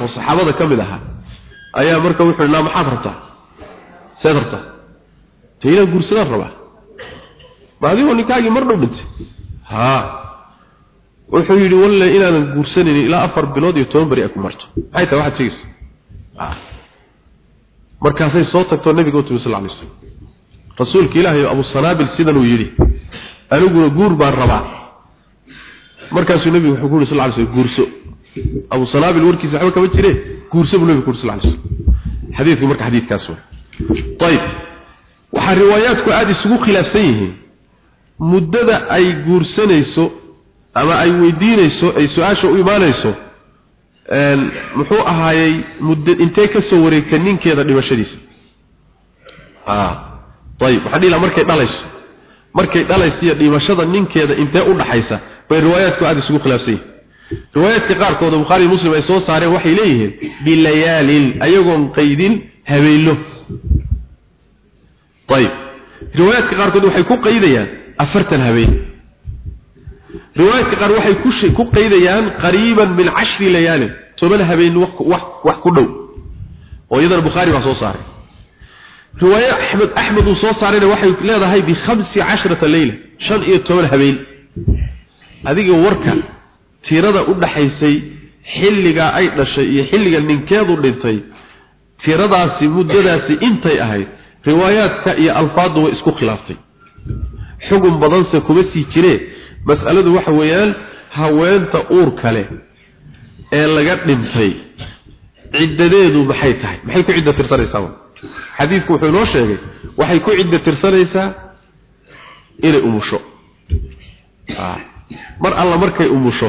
oo saxaabada ka mid ahaa ayaa marka wuxuu yidhi naa maxaad rabtaa? Seed rabtaa? Dee inaan guursadaan rabaa? Ma adigoo ninkaagii mar dhow dhintay? Haa. Wuxuu yidhi walle inaanan guursanaynin ilaa afar bilood iyo toban beri ay ku marto. Maxay tahay waxaad sheegaysa markaasay soo tagtoo nabiga u timi sal alay slam rasuulka ilaahay abu sanaabil sidan uu yidhi aniguna guur baan rabaa. Markaasuu nabigu wuxuu ku yidhi sal alay slam guurso. Abu sanaabil warkiisa waxba kama jire guurso buu nabigu ku yidhi sal alay slam xadiidku marka xadiidkaas waa ayib waxaa riwaayaadku aada isugu khilaafsan yihiin. Muddada ay guursanayso ama ay weydiinayso ay su'aasha u imaanayso muxuu ahaayey muddo intee ka soo wareegta ninkeeda dhimashadiisa ayib waxaan dhihi laha markay dhalayso markay dhalayso iyo dhimashada ninkeeda intee u dhaxaysa bay riwaayaadku aada isugu khilaafsan yihiin. Riwaayaadka qaarkood oo bukhaari muslim ay soo saareen waxay leeyihiin bilayaalin ayagoon qaydin habeenlo ayib riwaayaadka qaarkood waxay ku qaydayaan afartan habeen. Riwaayaadka qaar waxay ku qaydayaan qariiban min 10 layaalin toban habeen wax ku dhow. Oo iyadana bukhaari baa soo saaray riwaaya ahmed ahmed uu soo saarayna waxay leedahay bi 15 layla shan iyo toban habeen. Adiga warka tirada u dhaxaysay xilliga ay dhashay iyo xilliga ninkeedu dhintay tiradaasi muddadaasi intay ahayd riwaayaadka iyo alfaadu way isku khilaaftay. Xugun badanse kuma sii jiree. Mas'aladu waxa weeyaan haweenta uur kale ee laga dhintay ciddadeedu maxay tahay? Maxay ku cidda tirsanaysaa xadiidku wuxuu inoo sheegay waxay ku cidda tirsanaysaa inay umusho mar alla markay umusho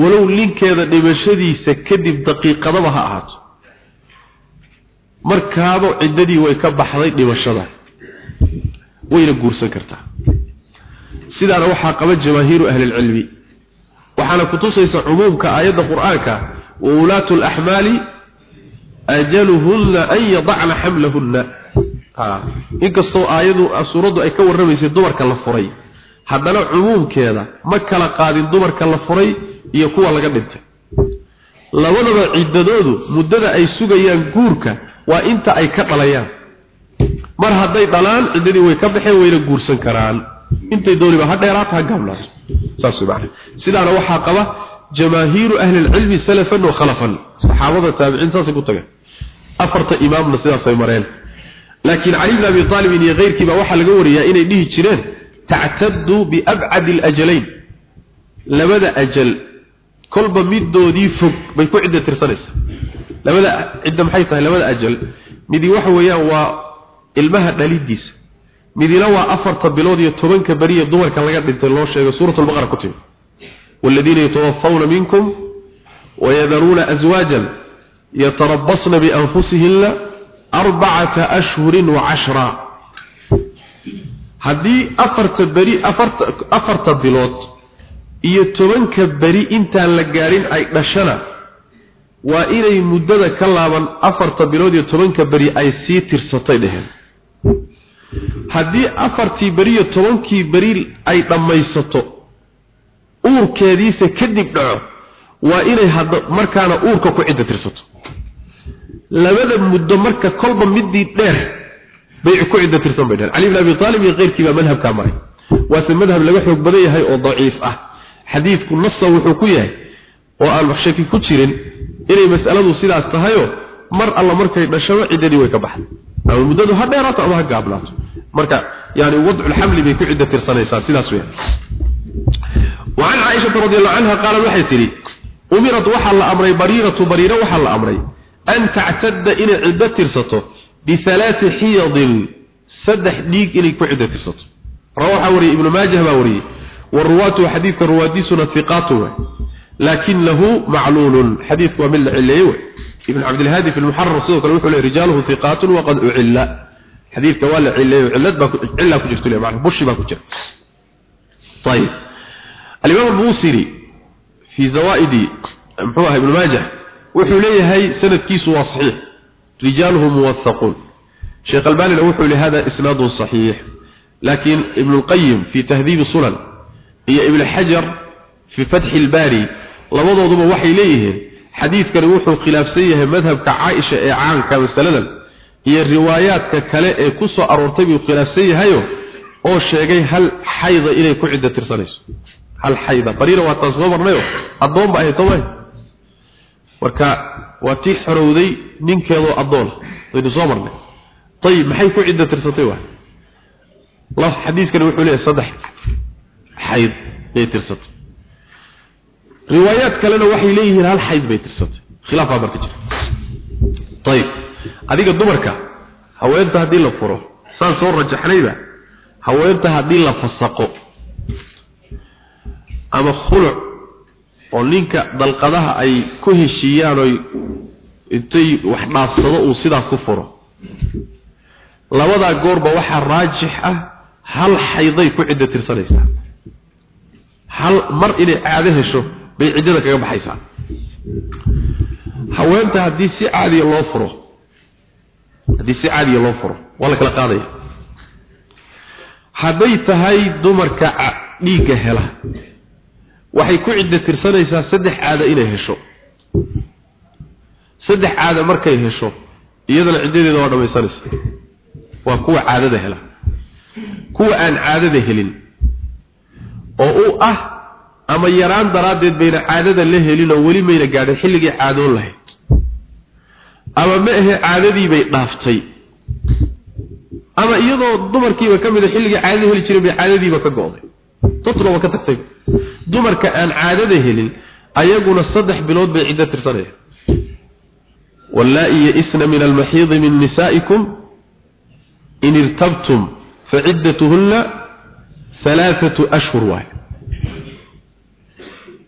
walow ninkeeda dhimashadiisa kadib daqiiqadaba ha ahaato. Markaaba ciddadii way ka baxday dhimashada wayna guursan kartaa. Sidaana waxaa qaba jamaahiiru ahlilcilmi waxaana kutusaysa cumuumka aayadda qur'aanka wa ulaatu laxmaali ajaluhunna an yadacna xamlahunna inkastoo aayadu suuraddu ay ka warramaysay dumarka la furay haddana cumuumkeeda ma kala qaadin dumarka la furay iyo kuwa laga dhintay labadaba ciddadoodu muddada ay sugayaan guurka waa inta ay ka dhalayaan mar hadday dhalaan ciddadii way ka baxeen wayna guursan karaan intay dooniba ha dheeraata ha gaabnaato saas macna sidaana waxaa qaba jamaahiiru ahli ilcilmi salafan wa khalafan saxaabada taabiciin saasay ku tageen afarta imaamna sidaasay mareen. Laakiin cali bn abi aalibin iyo geyrkiiba waxaa laga wariyaa inay dhihi jireen tactadu biabcad alajalayn. Labada ajal kolba middoodii fog bay ku cidda tirsanaysa labada cidda maxay tahay? Labada ajal midi waxa weeyaan waa ilmaha dhaliddiisa midina waa afarta bilood iyo tobanka beriye dumarka laga dhintay loo sheego suurat lbaqara ku timi. Waladiina yatawaffawna minkum wayadaruuna aswaajan يتربصن بأنفسهن أربعة أشهر وعشرة هذه أفرت بري أفرت أفرت بلوت iyo tobanka beri intaan la gaarin ay dhashana waa inay muddada ka laaban afarta bilood iyo tobanka beri ay sii tirsatay dheheen haddii afartii beri iyo tobankii beri ay dhammaysato uurkeediisa kadib labada muddo marka kolba midii dheer bay ku cidda tirsan bay dheheen cali ibn abi taalib iyo keyrkii baa madhabkaa maray waase madhab laga xoog badan yahay oo daciif ah xadiidku nafsa wuxuu ku yahay oo aan shaki ku jirin inay mas'aladu sidaas tahayo mar alla markay dhashaba ciddadii way ka baxday ama muddadu ha dheeraato ama ha gaabnaato marka yani wadcu lxamli bay ku cidda tirsanaysaa sidaas weya وعن عائشة رضي الله عنها قالت waxay tiri umirat waxa la amray bariiratu bariira waxa la amray an tactada inay ciddo tirsato bialaai xiyadin saddex dhiig inay ku ciddo tirsato rawaxa wariyey ibnu maajah baa wariyey waruwaatuhu xadiidka ruwaadiisuna iqaatu wa laakinahu macluulun xadiidku waa mid la cileeyey wey ibnu cabdilhaadi fi lmuxarar sidoo kale wuxuu le rijaaluhu iqaatun waqad ucilla xadiidka waa la cileeyo cilad baa cilla ku jirto macna bushi baa ku jira ayib alimaam albusiri fii zawaa'idi muxuu aha ibnu maajah wuxuu leeyahay sanadkiisu waa saxiix. Rijaaluhu muwathaquun sheekh albanina wuxuu yidhi hada isnaadun saxiix. Laakiin ibnulqayim fi fii tahdiibi sunan iyo ibnu xajar fii fatxi ilbaari labadooduba waxay leeyihiin xadiidkani wuxuu khilaafsan yahay madhabka caaisha ee caanka masaladan iyo riwaayaadka kale ee ku soo aroortay buu khilaafsan yahayo oo sheegay hal xayda inay ku cidda tirsanayso. Hal xayda. Bariina waa taasoo marnayo addoonba ahay toma marka waa tii xorowday ninkeedo adoon aynu soo marnay. Tayib maxay ku cidda tirsatay waa la xadiiskani wuxuu leeyahay saddex xayd bay tirsatay. Riwaayaad kalena waxay leeyihiin hal xayd bay tirsatay. Khilaaf baa marka jira. Ayib adiga dumarka haweenta haddii la furo saan soo rajaxnayba haweenta haddii la fasaqo ama khuluc oo ninka dalqadaha ay ku heshiiyaan oy intay wax dhaafsado uu sidaas ku furo. Labadaa goorba waxaa raajix ah hal xayday ku cidda tirsanaysaa. Hal mar inay caado hesho bay ciddada kaga baxaysaa. Haweenta haddii si caadiya loo furo haddii si caadiya loo furo waa la kala qaadaya. Hadday tahay dumarka dhiigga hela waxay ku cidda tirsanaysaa saddex caado inay hesho. Saddex caado markay hesho iyadana ciddadeeda waa dhammaysanaysa waa kuwa caadada hela. Kuwa aan caadada helin oo u ah ama yaraan daraaddeed bayna caadada la helin oo weli mayna gaadhin xilligii caadoon lahayd. Ama ma ahe caadadii bay dhaaftay. Ama iyadoo dumarkiiba ka mid a xilligii caadada heli jiray bay caadadiiba ka go'day. Tatlaba ka tagtay dumarka aan caadada helin ayaguna saddex bilood bay wallaa'i ya-isna min nisaa'ikum in irtabtum faciddatuhunna halaathatu ashhur waay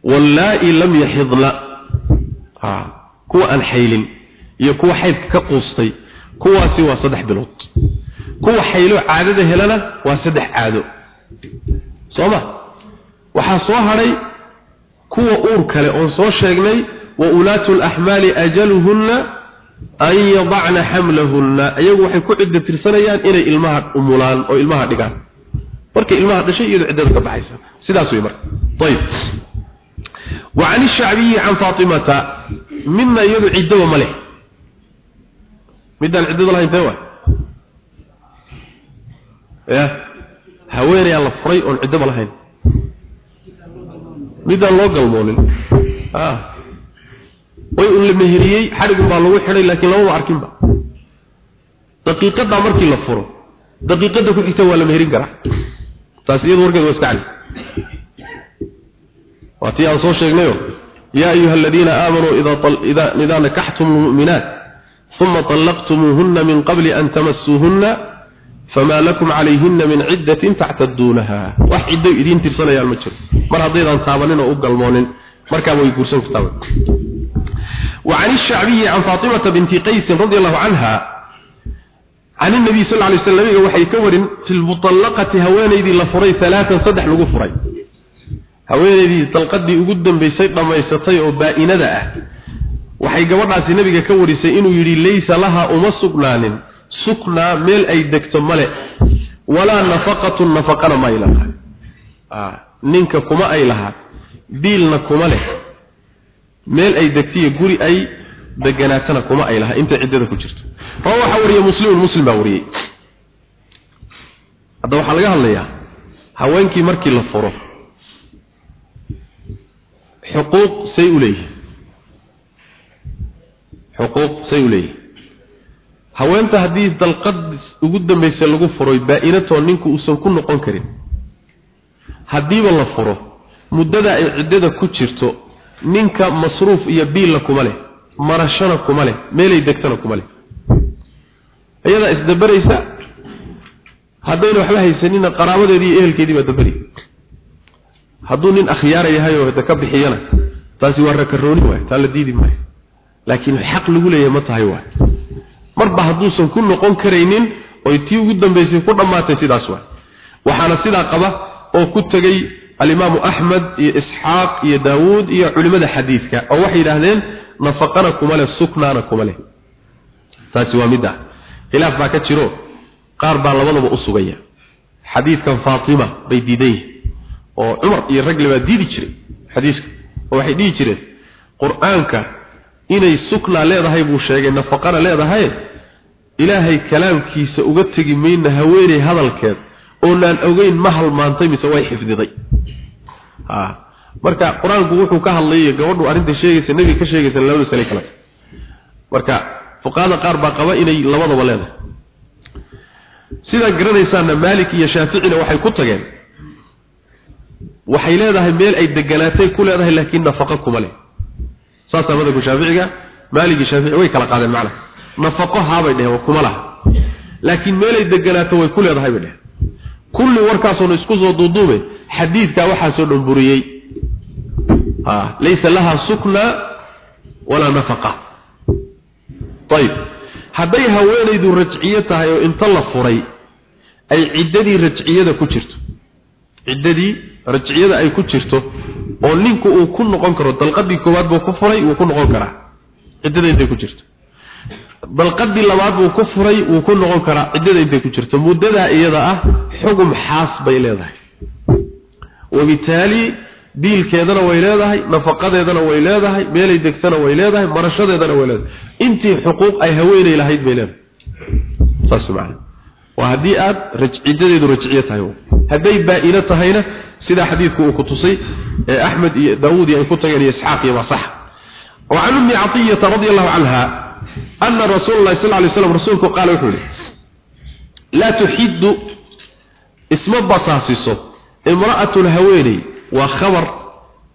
wallaa'i lam yaxidna kuwa aan xaylin iyo kuwa xaydka ka quustay kuwaasi waa saddex bilood. Kuwa xaylo caadada helana waa saddex caado. Sooma waxaa soo hadhay kuwa uur kale oon soo sheegnay wa ulaatu laxmaali ajaluhunna an yadacna xamlahunna iyagu waxay ku cidda tirsanayaan inay ilmaha umulaan oo ilmaha dhigaan. Markay ilmaha dhashay iyadoo ciddada ka baxaysa. Sidaas wey marka. Ayib wa can ishacbiyi can faatimata midna iyadu ciddaba ma leh. Midaan ciddada lahayn tee waay ya haweenayaa la furay oon ciddaba lahayn midaan loo galmoonin. Way un la meheriyey xadhigun baa lagu xidhay laakiin lamaba arkinba. Daqiiqadaa markii la furo daqiiqada ku xigta waa la meherin karaa. Taas iyadu warkeed waa iska waa tii aan soo sheegnayo yaa ayuha aladiina aamanuu idaa nakaxtum lmu'minaat uma طallaqtumuuhuna min qabli an tamasuuhuna famaa lakum calayhina min ciddatin tactaduunaha wax ciddo idiin tirsanayaan ma jiro mar haddaydaan taabanin oo u galmoonin markaaba way guursan kartaa وعن الشعبي عن فاطمة بنت قيس رضي الله عنها عن النبي صلى الله عليه وسلم وحي كور في المطلقة هوانيدي لفري ثلاثا صدح لغو فري هوانيدي تلقدي أقدم بيسيط ما يستطيع بائنة وحي قبرنا النبي كور سيئنو يري ليس لها أمسقنان سكنا ميل أي دكتم ملئ ولا نفقة نفقنا ما إلها آه. نينك كما أي لها biilna kuma leh meel ay degtiyo guri ay deganaatana kuma ay laha inta ciddada ku jirto rawa waxa wariyay muslimun muslim baa wariyey hadda waxaa laga hadlayaa haweenkii markii la furo xuquuq say u leeyihin xuquuq say u leeyihin haweenta haddii dalqad ugu dambaysa lagu furoy baa-inatoo ninku uusan ku noqon karin. Haddiiba la furo muddada ay ciddada ku jirto ninka masruuf iyo biilla kuma leh marashana kuma leh meelay degtana kuma leh. Iyadaa isdabaraysa haddayna waxba haysanina qaraabadeedii iyo ehelkeedii baa dabari hadduu nin akhyaara yahay oo hada ka bixiyana taasi waa rakarooni waay taa la diidi maayo. Laakiin xaq lagu leeyahay ma tahay waay marba hadduusan ku noqon karaynin oy tii ugu dambaysay ku dhammaatay sidaas waay. Waxaana sidaa qaba oo ku tegey alimaamu axmed iyo isxaaq iyo daawuud iyo culimada xadiidka oo waxay yidhaahdeen nafaqana kuma leh suknaana kuma leh. Taasi waa mid ah. Khilaaf baa ka jiro. Qaar baa labadaba u sugaya. Xadiidkan faatima bay diidan yihiin oo cumar iyo ragle baa diidi jiray xadiiska oo waxay dhihi jireen qur'aanka inay suknaa leedahay buu sheegay nafaqana leedahay ilaahay kalaamkiisa uga tegi mayna haweeney hadalkeed oonaan ogeyn ma halmaantay mise way xifdiday. Marka qur'aanku wuxuu ka hadlayay gabadhu arrinta sheegaysa nebiga ka sheegaysa labada sale kale. Marka fuqaada qaar baa qaba inay labadaba leedahay. Sidaa garanaysaana maalik iyo shaaficina waxay ku tageen. Waxay leedahay meel ay deganaatay ku leedahay laakiin nafaqo kuma leh. Saasaa madhabka shaaficiga maalik iyo shaafici way kala qaadeen macna nafaqo haabay dheheen kuma laha. Laakiin meelay deganaato way ku leedahay bay dheheen. Kulli warkaasoona isku soo duuduube xadiidkaa waxaa soo dhamburiyey. Laysa laha sukna walaa nafaqa. Ayib hadday haweenaydu rajciyo tahay oo inta la furay ay ciddadii rajciyada ku jirto. Ciddadii rajciyada ay ku jirto oo ninku uu ku noqon karo dalqadii koowaad buu ku furay wuu ku noqon karaa. Ciddada intay ku jirto dalqadii labaad buu ku furay wuu ku noqon karaa ciddada intay ku jirto muddadaa iyada ah xugum xaas bay leedahay wabitaali biilkeedana way leedahay nafaqadeedana way leedahay meelay degtana way leedahay marashadeedana way leedahay intii xuquuq ay haweenay lahayd bay leedahay saas macna waa haddii aad rajcidadeedu rajciyo tahay hadday baa-ino tahayna sida xadiidku uu ku tusay ee axmed iyo daawuud iyo ay ku tageen iyo isxaaq iyo masax وعن أم عطية رضي الله عنها anna rasuul allahi sal alay slam rasuulku qaala wuxuu yidhi laa tuxiddu isma basaasiso imra'atun haweeney waa khabar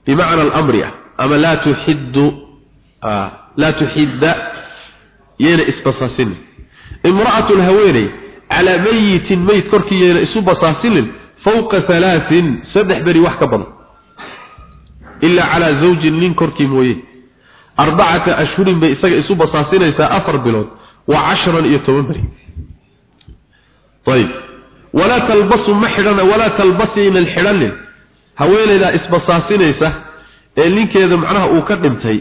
bimacna alamri ah ama laa tuxiddu laa tuxidda yeena isbasaasinin imra'atun haweeney calaa mayitin meyd korkii yeena isu basaasinin fawqa halaain saddex beri wax ka badan ilaa calaa zawjin nin korkii mooye arbacata ashhurin bay isaga isu basaasinaysaa afar bilood wa casharan iyo toban beri. Ayb walaa talbasu ma xidhana walaa talbasiinan xidhanin. Haweenaydaa isbasaasinaysa ee ninkeeda macnaha uu ka dhimtay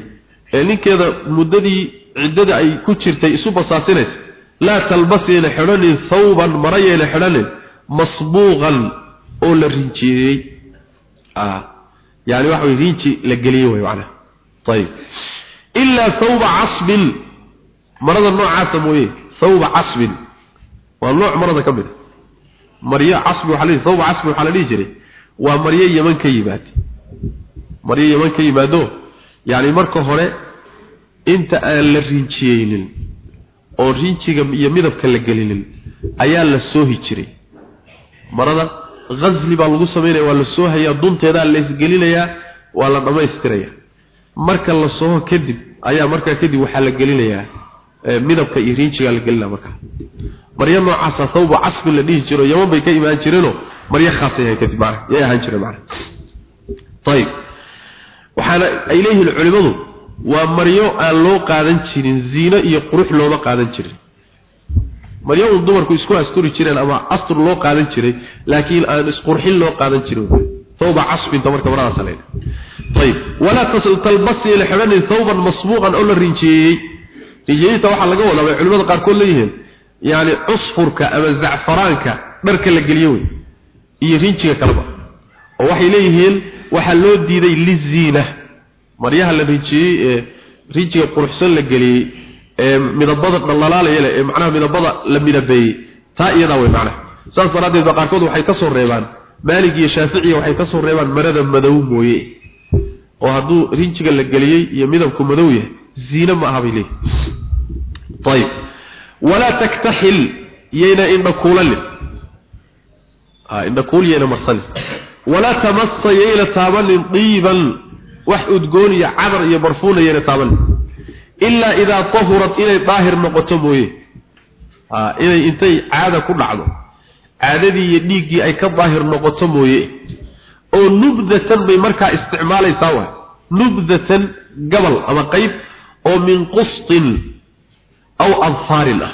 ee ninkeeda muddadii ciddada ay ku jirtay isu basaasinaysa laa talbasiina xidhanin thawban marayayna xidhanin masbuuqan oo la rinjiyeeyey ah, yani waxa way rinji la geliyey way macnaha. Ayb ilaa thawba casbin marada noocaasa mooye thawba casbin waa nooc marada ka mid a maryo casbi waxaa la thawba casbi waxaa la dhihi jiray waa maryo yeman ka yimaad maryo yeman ka yimaado yani marka hore inta aan la rinjiyeynin oo rinjiga iyo midabka la gelinin ayaa la soohi jiray marada ghasli baa lagu sameynaya waa la soohayaa dunteedaa la isgelinayaa waa la dhammaystiraya marka la sooho kadib ayaa markaa kadib waxaa la gelinayaa midabka iyo rinjigaa la gelinaya markaa maryo noocaasa thawba casbi la dhihi jiro yaman bay ka imaan jireenoo maryo khaasay ahayn kadib macna yay ahaan jireen macna ayib waxaana ay leeyihiin culimadu waa maryo aan loo qaadan jirin ziino iyo qurux looma qaadan jirin. Maryo un dumarku isku asturi jireen ama astur loo qaadan jiray laakiin aan isqurxin loo qaadan jirin. Thawba casbinta marka maradaas leeyahay ayib walaa talbasi la xidhanin thawban masbuuqan oo la rinjeeyey rinjeeyta waxaa laga wadaa way culimada qaarkood leeyihiin. Yani cusfurka ama zacfaraanka dharka la geliyo wey iyo rinjiga kaleba. Oo waxay leeyihiin waxaa loo diiday liziina. Maryaha la rinjiyey ee rinjiga quruxsan la geliyey ee midabada dhalaalaalaya leh ee macnaha midabada la midabeeyey taa iyadaa wey macnaha. Saas daraaddeed ba qaarkood waxay ka soo reebaan maalig iyo shaaficiya waxay ka soo reebaan marada madow mooye oo hadduu rinjiga la geliyey iyo midabku madow yahay ziine ma aha bay leeyihiin ayib walaa taktaxil yayna indhakuulalin indhakuul yayna marsanin walaa tamassa yayna taabanin diiban wax udgoon iyo cadar iyo barfuuna yayna taabanin ilaa idaa tahurat inay daahir noqoto mooye. Inay intay caada ku dhacdo. Caadadii iyo dhiiggii ay ka daahir noqoto mooye oo nubdatan bay markaa isticmaalaysaa waay. Nubdatan gabal ama qayb oo min qustin aw adfaarin ah.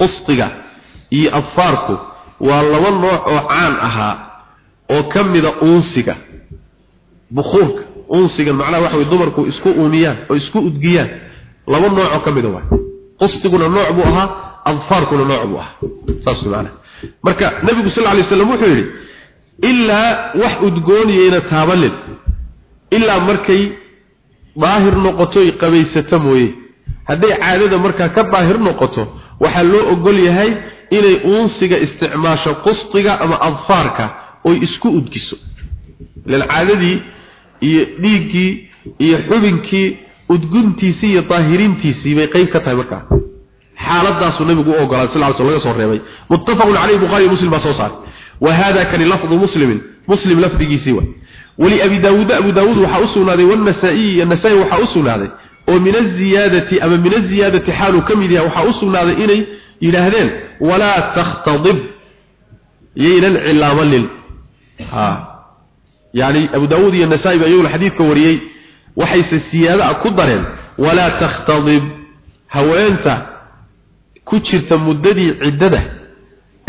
Qustiga iyo adfaarku waa laba nooc oo caan ahaa oo ka mida uunsiga bukuurka uunsigan macnaha waxa way dumarku isku uuniyaan oo isku udgiyaan laba nooc oo ka mida waay. Qustiguna nooc buu ahaa adfaarkuna nooc buu ahaa. Saas macnaha. Marka nabigu sallallahu alayhi wasallam wuxuu yiri ilaa wax udgooniyayna taabanin ilaa markay daahir noqoto ay qabaysata mooye. Hadday caadada markaa ka daahir noqoto waxaa loo ogol yahay inay uunsiga isticmaasho qusqiga ama adfaarka oy isku udgiso. Ilan caadadii iyo dhiiggii iyo xubinkii udguntiisii iyo daahirintiisii bay qayb ka tahay markaa. Xaaladaasuu nabigu u ogolaaday sal laga soo reebay. Muttafaqun caleyh bukhari muslim baa soo saaray abi daawuud abu daawuud waxaa u sugnaaday wanasaa'iyi iyo nasaa-i waxaa u sugnaaday. Oo min aziyaadati ama min aziyaadati xaaluu ka mid yahay waxaa u sugnaaday inay yidhaahdeen walaa takhtadib. Yaynan cilaamanin ha. Yani abu daawuud iyo nasaa-i baa iyaguna xadiidka wariyey waxayse siyaada ku dareen walaa takhtadib. Haweenta ku jirta muddadii ciddada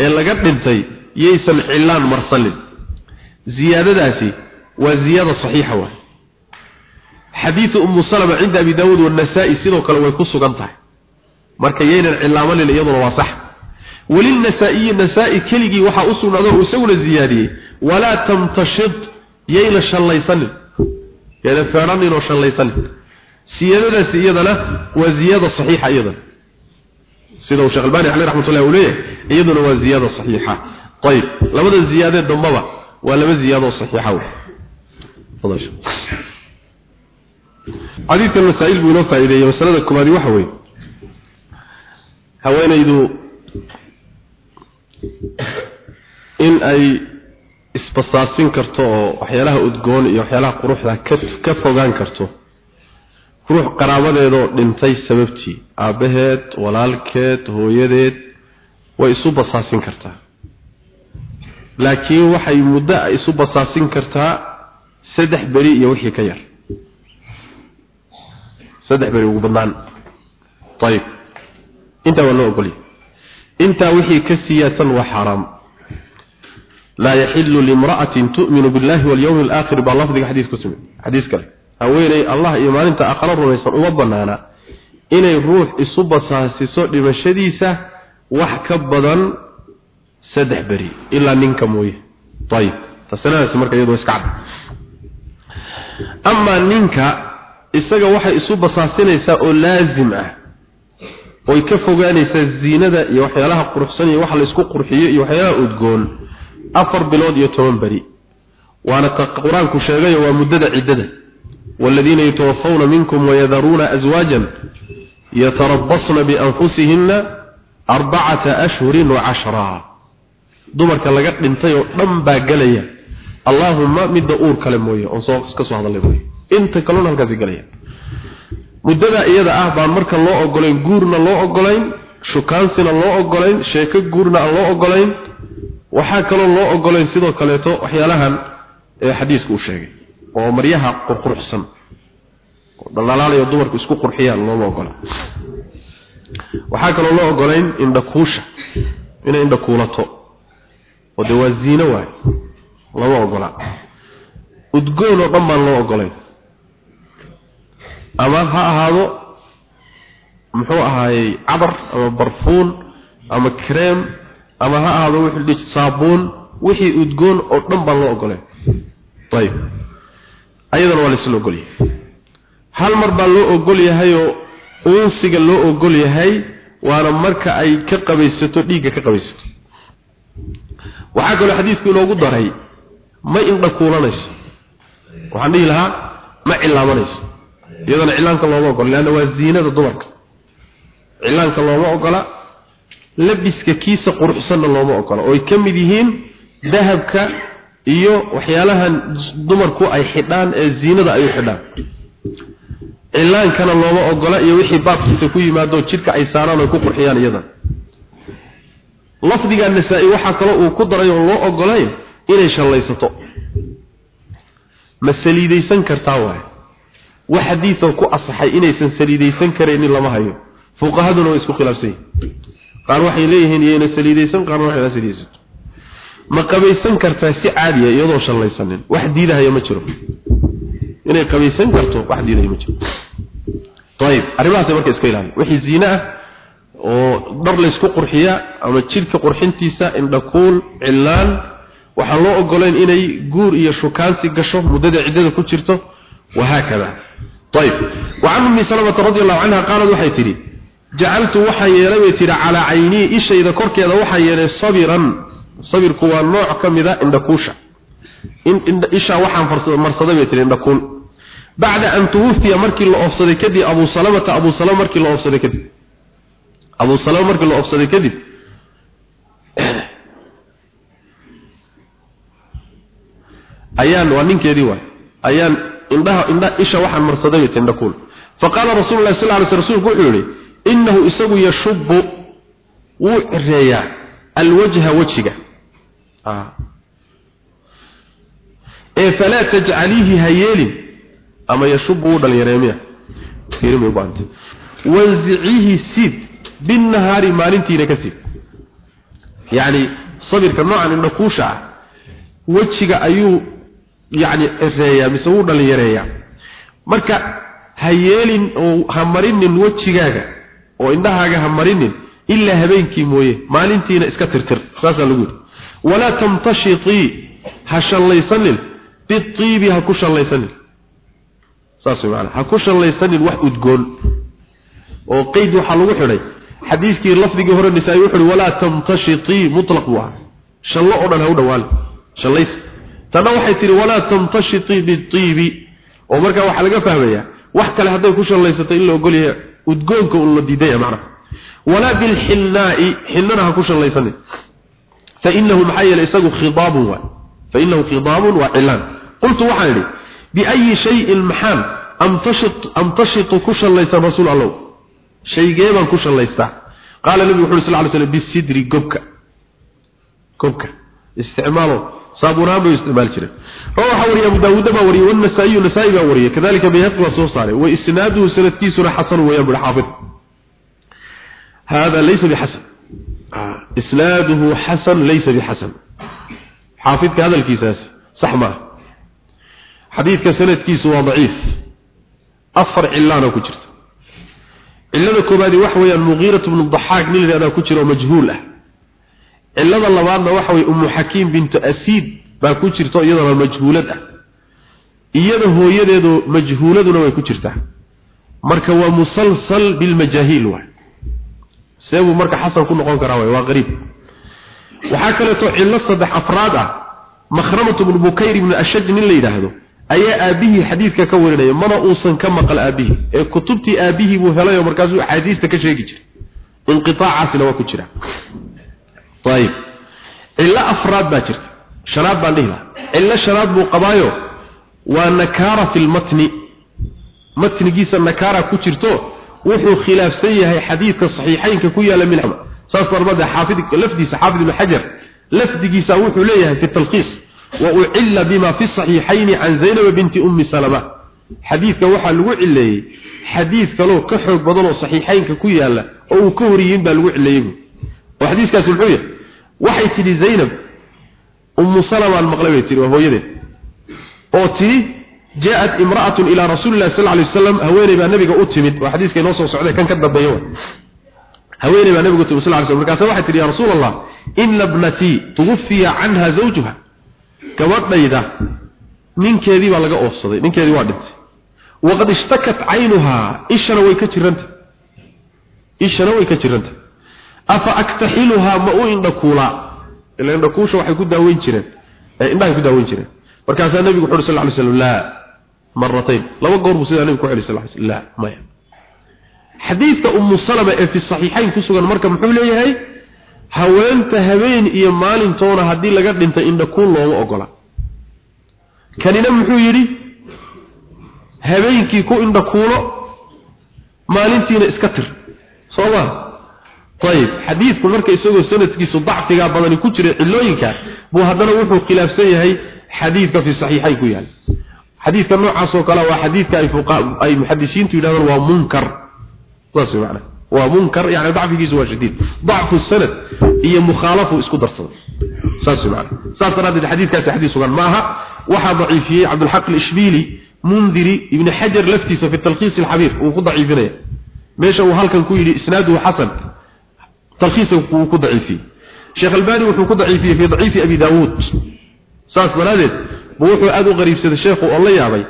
ee laga dhintay yaysan cilaan marsanin ziyaadadaasi waa ziyaada saxiixa waay. Xadiidu ummu salama cinda abi daawuud wanasaa'i sidoo kale way ku sugan tahay. Marka yaynan cilaamanin iyaduna waa sax. Walilnasaa'iyi nasaa-i keligii waxaa u sugnaado uu isaguna ziyaadiyey walaa tamtashid yayna shallaysanin yayna feedhanin oo shallaysanin siyaadadaasi iyadana waa ziyaada saxiixa iyadana. Sida uu sheekh albani caleyh raxmatullahi uu leeyahay iyaduna waa ziyaada saxiixa waa laba ziyaado saxiixa wey fadasho xadiidkan masaa'il buu inoo faa'iideeyey. Masalada koowaadi waxa weeye. Haweenaydu in ay isbasaasin karto oo waxyaalaha udgoon iyo waxyaalaha quruxda ka fogaan karto ruux qaraabadeedoo dhintay sababtii. Aabbaheed walaalkeed hooyadeed way isu basaasin kartaa laakiin waxay muddo isu basaasin kartaa saddex beri iyo wixii ka yar. Saddex beri ugu badnaan. Ayib intaa waa loo ogolyahay. Intaa wixii ka siyaadsan waa xaaraam laa yaxilu limra'atin tu'minu billahi walyawmi alaakhir baa lafdiga xadiis ku xadiis kale. Haweeney allah iyo maalinta aakhira rumaysan uma banaana inay ruux isu basaasiso dhimashadiisa wax ka badan saddex beri ilaa ninka mooye. Ayib tasanadaasi marka iyadoo iska cad. Amaa ninka isaga waxay isu basaasinaysaa oo laazim ah oy ka fogaanaysaa ziinada iyo waxyaalaha quruxsan iyo waxa la isku qurxiyo iyo waxyaalaha udgoon afar bilood iyo toban beri. Waana qur'aanku sheegayo waa muddada ciddada. Waladiina yatawaffawna minkum wayadaruuna aswaajan yatarabbasna bianfusihinna arbacata ashhurin wa cashraa dumarka laga dhintay oo dhan baa gelaya allaahumma midda uur kale mooye oon soo ka soo hadallay mooye. Inta kalena halkaasi gelaya muddada iyada ah baan marka loo ogolayn guurna loo ogolayn shukaansina loo ogolayn sheeko guurna aan loo ogolayn waxaa kaloo loo ogolayn sidoo kaleeto waxyaalahan ee xadiisku uu sheegay oo maryaha qurquruxsan dhaldhalaalayo dumarku isku qurxiyaan looma ogola waxaa kaloo loo ogolayn indhakuusha inay indhakuulato oo waa ziino waay. Lama ogola. Udgoon oo dhan baan loo ogolayn. Ama ha ahaado muxuu ahaayey cabar ama barfuun ama cream ama ha ahaado wixii saabuun wixii udgoon oo dhan baan loo ogolayn. Ayib. Ayadana waa laisla ogol yahay hal mar baa loo ogol yahayoo uunsiga loo ogol yahay waana marka ay ka qabaysato dhiigga ka qabaysato waxaa kaloo xadiidku inoogu daray ma indha kuulanayso waxaan dhihi lahaa ma cilaabanayso iyadana cilaanka looma ogola leanna waa ziinada dumarka. Cilaanka looma ogola labiska kiisa quruxsanna looma ogola. Ooy ka mid yihiin dahabka iyo waxyaalahan dumarku ay xidhaan ee ziinada ay u xidhaan. Cilaankana looma ogola iyo wixii baabkiisa ku yimaado jidhka ay saaraan oo ku qurxiyaan iyadan lafdiga nasaa-i waxaa kaloo uu ku daray oo loo ogolayn inay shallaysato. Ma saliidaysan kartaa waay? Wax xadiidoo ku asaxay inaysan saliidaysan karaynin lama hayo. Fuqahaduna way isku khilaafsan yihiin qaar waxay leeyihiin iyayna saliidaysan qaarna waxay la saliidaysato. Ma qabaysan kartaa si caadiya iyadoo shallaysanin? Wax diidahaya ma jiro. Inay qabaysan karto wax diidahaya ma jiro. Ayib arrimahaas marka iska ilaaliya wixii ziine ah oo dhar laysku qurxiya ama jidhka qurxintiisa indhakuul cilaan. Waxaan loo ogolayn inay guur iyo shukaansi gasho muddada ciddada ku jirto. Wahaakada. Ayib wacan ummi salamata radi allahu canha qaalad waxay tidhi jacaltu waxaa yeelay bay tidhi calaa caynii ishayda korkeeda waxaa yeelay sabiran. Sabirku waa nooc ka mida indhakuusha ishaa waxaan marsaday bay tihi indhakuul bacda an tuwufiya markii la oofsaday kadib abu salamata abu salama markii la oofsaday kadib abu salama markii la oofsaday kadib ayaan waa ninkeedii waay. Ayaan indhaha indha isha waxaan marsaday bay tihi indhakuul faqaala rasuulu llahi sal lla alay sl rsulku wuxuu yihi innahu isagu yashubu wuu cireeyaa alwajha wejiga. Ee falaa tajcaliihi ha yeelin ama yashubu wuu dhalyareemiya wansiciihi siid binnahaari maalintiina ka siid yacni sabirka noocan indhakuusha ah wejiga ayuu yacni cireeyaa mise wuu dhalinyareeyaa marka ha yeelin oo ha marinin wejigaaga oo indhahaaga ha marinin ilaa habeenkii mooye maalintiina iska tirtir saasaa lagu yidhi. Walaa tamtashitii ha shallaysanin biiibi ha ku shallaysanin. Saas way macana ha ku shallaysanin wax udgoon. Oo qeyd waxaa lagu xidhay xadiiskii lafdigii hore nisaa wuxu uhi walaa tamtashitii mutlaq ahaa. Shallo oo dhan ha u dhawaali shallays tanna waxay tihi walaa tamtashitii biiibi oo markaa waxaa laga fahmayaa wax kale hadday ku shallaysato in la ogolyahay udgoonka un la diidaya macnaha. Walaa bilxinnaai xinnana ha ku shallaysanin. Fainahu maxaa yeelay isagu khidaabun waay fainahu khidaabun waa cilaan. Qultu waxaan idhi biayi shayin maxaan amtashitu ku shallaysan rasuul allow shaygee baan ku shallaystaa qaala nebigu wuxu sal ly slam bisidri gobka. Gobka. Isticmaalo saabunahaan bay isticmaali jireen rawa waxaa wariyay abu daawuudda baa wariyey wanasaa'iyu nasaa-i baa wariyey kadalika bayhaqi waa soo saaray. Wa isnaaduhu sanadkiisuna xasanu weeyaan buhi xaafid. Hada laysa bixasan. Isnaaduhu xasan laysa bixasan. Xaafidka hadalkiisaasi sax maaha xadiidka sanadkiisu waa daciif. Afar cilaana ku jirta cilada koobaadi waxa weeyaan muqiirat bnu daxaaq nin layihahdaa ku jira oo majhuul ah. Cilada labaadna waxa weye ummu xakiim bintu asiid baa ku jirta iyadana majhuulad ah. Iyada hooyadeedu majhuuladuna way ku jirtaa marka waa musalsal bilmajaahiil waay. Seebuu marka xasan ku noqon karaa waay waa qariib. Waxaa kaleeto cillo saddex afraad ah. Makhramatu bnu bukayr ibnu ashaj nin la yidhaahdo ayaa aabihii xadiidka ka warinaya mana uusan ka maqal aabihii ee kutubtii aabihii buu helay oo markaasuu axaadiista ka sheegi jiray. Inqiaacaasina waa ku jira. Ayib cillo afraad baa jirta. Shanaad baan dhihi laha cillo shanaad buu qabaayo waa nakaara fi lmatni matnigiisa nakaara ku jirto wuxuu khilaafsan yahay xadiidka saxiixaynka ku yaalla min saas darbada xaafid lafdiisa xaafid ibn xajar lafdigiisa wuxuu leeyahay fi talqiis wa ucilla bima fi saxiixayn can zaynab binti ummi salama xadiidka waxaa lagu cileeyey xadiid kaloo ka xoog badan oo saxiixaynka ku yaala oo uu ka horyiin baa lagu cileeyey oo xadiiskaasi muxuu yahay waxay tidhi zaynab ummu salamaan maqlay bay tihi waa hooyadeed oo tidhi جاءت امرأة إلى رسول الله صلى الله عليه وسلم هويني بها نبي أتمت وحديث كي نوصل سعودية كان كذب بيوان haweeney baa nabigu sallallahu alayhi wasallam markaas waxay tiri ya rasuulallah inna ibnati tuwfiya anha zawjuha gabadhayda ninkeedii baa laga oofsaday ninkeedii waa dhintay. Waqad ishtakat aynuha ishana way ka jiranta. Ishana way ka jiranta. Afa aktahiluha ma u indha kuula ila indha kuusha waxay ku daaweyn jireen. Ee indhaha ku daaweyn jireen. Markaas nabigu sallallahu alayhi wasallam la marratayn. Laba goor buu sida nabigu sallallahu alayhi wasallam la maya. Xadiidka ummu salama ee fi saxiixayn ku sugan marka muxuu leeyahay haweenta habeen iyo maalintoona haddii laga dhintay indhakuul looma ogola. Kanina muxuu yidhi habeenkii ku indhakuulo maalintiina iska tir. Soo ma? Ayib xadiidku marka isagoo sanadkiisu dacfigaa badani ku jira cilooyinka buu haddana wuxuu khilaafsan yahay xadiidka fi saxiixayn ku yaalla xadiidka noocaas oo kale waa xadiidka ay muxadisiintu yidhahdaan waa munkar. Saas macna waa munkar yani dacfigiisu waa shadiid. Dacfu sanad iyo mukhaalafu isku darsaday saas macna saas daraaddeed xadiidkaasi xadiis sugan maaha. Waxaa daciifiyey cabdulxaq alishbili mundiri ibn xajar laftiisa fi talkhiis alxabiir. Uu ku daciifinaya. Meesha uu halkan ku yidhi isnaaduhu xasan. Talkhiisa uu ku daciifiyey. Sheekh albani wuxuu ku daciifiyey fi daciifi abi daawuud. Saas daraaddeed buu wuxuu aada u qariibsaday sheekhu oo la yaabay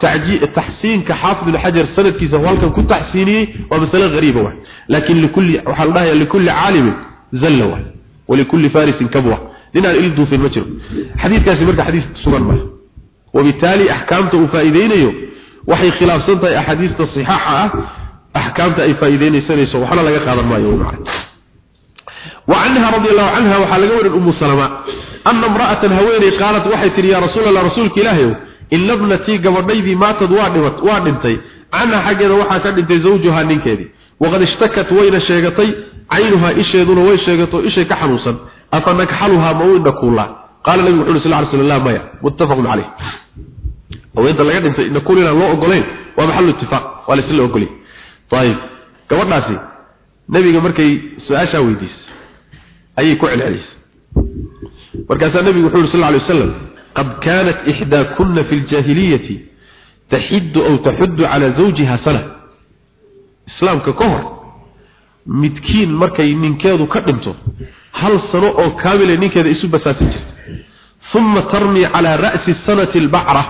waxaan dhihi lahaa waxaa la yaab leh taxsiinka xaafid ibn xajar sanadkiisa halkan ku taxsiiniyey waa masale hariiba wa laakin likulli waxaa la dhahaya likulli caalimin zalla wa walikulli farisin kabwa ninaan il duufin ma jiro xadiidkaasi marka xadiis sugan maaha wabitaali axkaamta uu faa'iideynayo waxay khilaafsan tahay axaadiista saxiixa ah axkaamta ay faa'iideynaysanayso waxna laga qaadan maayo macna وعنها رضي الله عنها وحال غور ام سلمة ان امراه هويني قالت وحي تري يا رسول الله رسولك الله in labnatii gabadhaydii maatad waa dhintay. Canha xaggeeda waxaa ka dhintay zawjuhaa ninkeedii. Waqad ishtakat wayna sheegatay. Caynuhaa isheeduna way sheegato ishay ka xanuunsan. Afa nakxaluhaa ma uu kuullaa qaala nabigu wuxu uhi sal ly sl maya. Muttafaqun caleyh haweentan laga dhintay inakuulinaan loo ogolayn waa maxalu itifaaq waa laisla ogolay ayib gabadhaasi nebiga markay su'aashaa weydiisay ayay ku celcelisay markaasaa nebigu wuxuu yhi sal ly wasalam kanat ihdakunna fil jahiliyyati tahiddu aw tahuddu ala zawjiha sana islaamka ka hor midkiin markay ninkeedu ka dhinto hal sano oo kaamil ninkeeda isu basaasin jirta thumma tarmi ala ra'si sanati al-ba'ra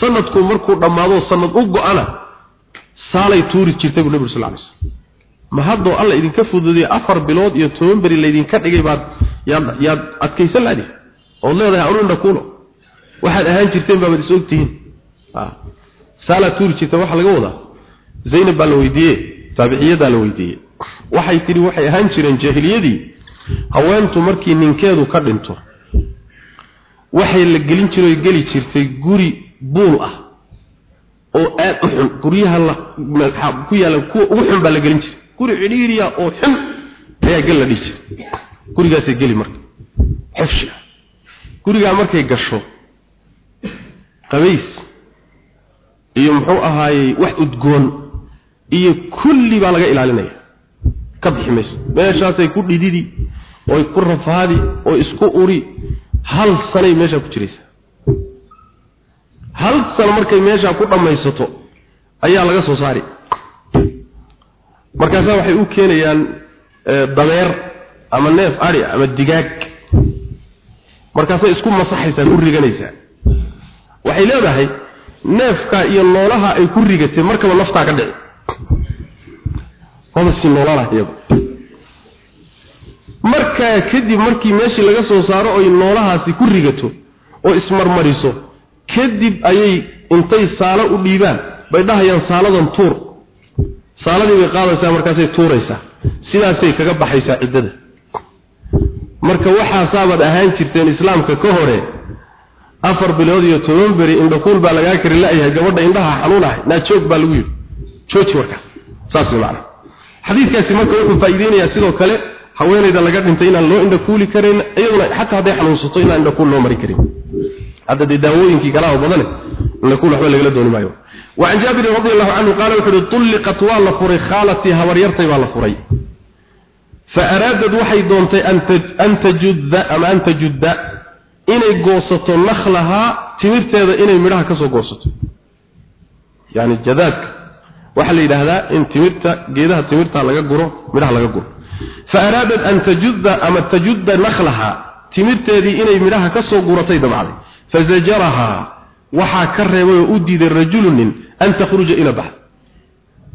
sanadku markuu dhamaado sanad u go'ana saalay tuuri jirtay nabigu sallallahu alayhi wasallam. Ma haddoo alla idinka fududay afar bilood iyo toban beri laydinka dhigay baad yaad adkaysan laadi ood leedahay anunda kuulo waxaad ahaan jirteen baabaad is ogtihiin saala tuuri jirta waxaa laga wadaa. Zaynab baa la weydiiyey taabiciyadaa la weydiiyey. Waxay tidhi waxay ahaan jireen jaahiliyadii haweentu markii ninkeedu ka dhinto waxay la gelin jiroy geli jirtay guri buul ah oo aad u xun. Guryaha la ku yaalla kuwa ugu xun baa la gelin jiray. Guri cidhiiriya oo xun ayaa gal la dhihi jiray. Gurigaasay geli marka. Xifshi gurigaa markay gasho qabays iyo muxuu ahaayey wax udgoon iyo kulli baa laga ilaalinaya. Ka bixi mayso. Meeshaasay ku dhididi oy ku rafaadi oo isku uri hal sanay meeshaa ku jiraysaa hal sano markay meeshaa ku dhammaysato ayaa laga soo saari. Markaasaa waxay u keenayaan dameer ama neef ari ama digaag markaasay isku masaxaysaa ku riganaysaa waxay leedahay neefka iyo noolaha ay ku rigatay markaba naftaa ka dhici. Wada si noolana iyadu. Markaa kadib markii meeshii laga soo saaro oy noolahaasi ku rigato oo ismarmariso kadib ayay intay saalo u dhiibaan. Bay dhahayaan saaladan tuur. Saaladii bay qaadaysaa markaasay tuuraysaa. Sidaasay kaga baxaysaa ciddada marka waxaasaabaad ahaan jirteen islaamka ka hore afar bilood iyo toban beri indhakuul baa lagaa kari la'yahay gabadha indhaha xanuunahay naa joog baa lagu yidhi. Jooji warkaas saas man xadiidkaasi marka wuxuu faa-iideynayaa sidoo kale haweenayda laga dhintay inaan loo indhakuuli karayn iyaduna xataa hadday xanuunsato inaan indhakuul loo marin karin. Hadda dee daawooyinkii galaaho badane indhakuul waxba lagala dooni maayo. Wacan jaabirin radi allahu canhu qaala wuxu uhi tulliqat waa la furay khaalatii habaryartay baa la furay. فأرادت وحي دونتي أن تجد أم أن تجد إني قوسة نخلها تمرتها إني مرها كسو قوسة يعني الجذاك وحل إلى هذا إن تمرت قيدها تمرتها لغا قرو مرها لغا قرو فأرادت أن تجد أم تجد نخلها تمرتها إني مرها كسو قرتي دمعي فزجرها waxaa ka reebay oo u diiday rajulun an takhruja ila bahr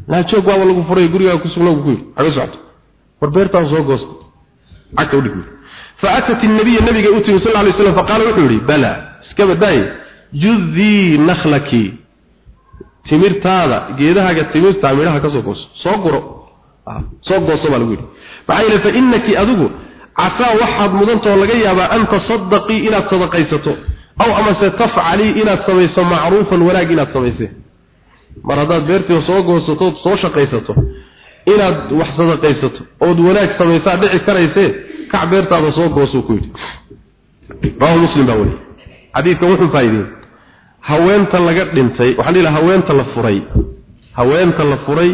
la joog waa lagu furay guriga war beertaan soo goosto. Aka u dhigay fa atat an-nabiy nabiga u timi sallallahu alayhi wasallam faqala wuxuu yiri bala iska baday judhi nakhlaki. Timirtaada geedahaaga timirta midhaha ka soo goosto soo guro. Soo goosto baa lagu yiri maxay fa innaki adigu asaa waxaad mudantoo laga yaabaa an tasaddaqi ila sadaqaysato aw ama se tafcali inaad samayso macruufan wanaag inaad samayse inaad wax sadaqaysato ood wanaag samaysaa dhici karaysee kac beertaada soo gooso ku yidhi. Rawahu muslim baa weli xadiidkan wuxuu faa'iideyey haweenta laga dhintay waxaan dhihi lahaa haweenta la furay haweenta la furay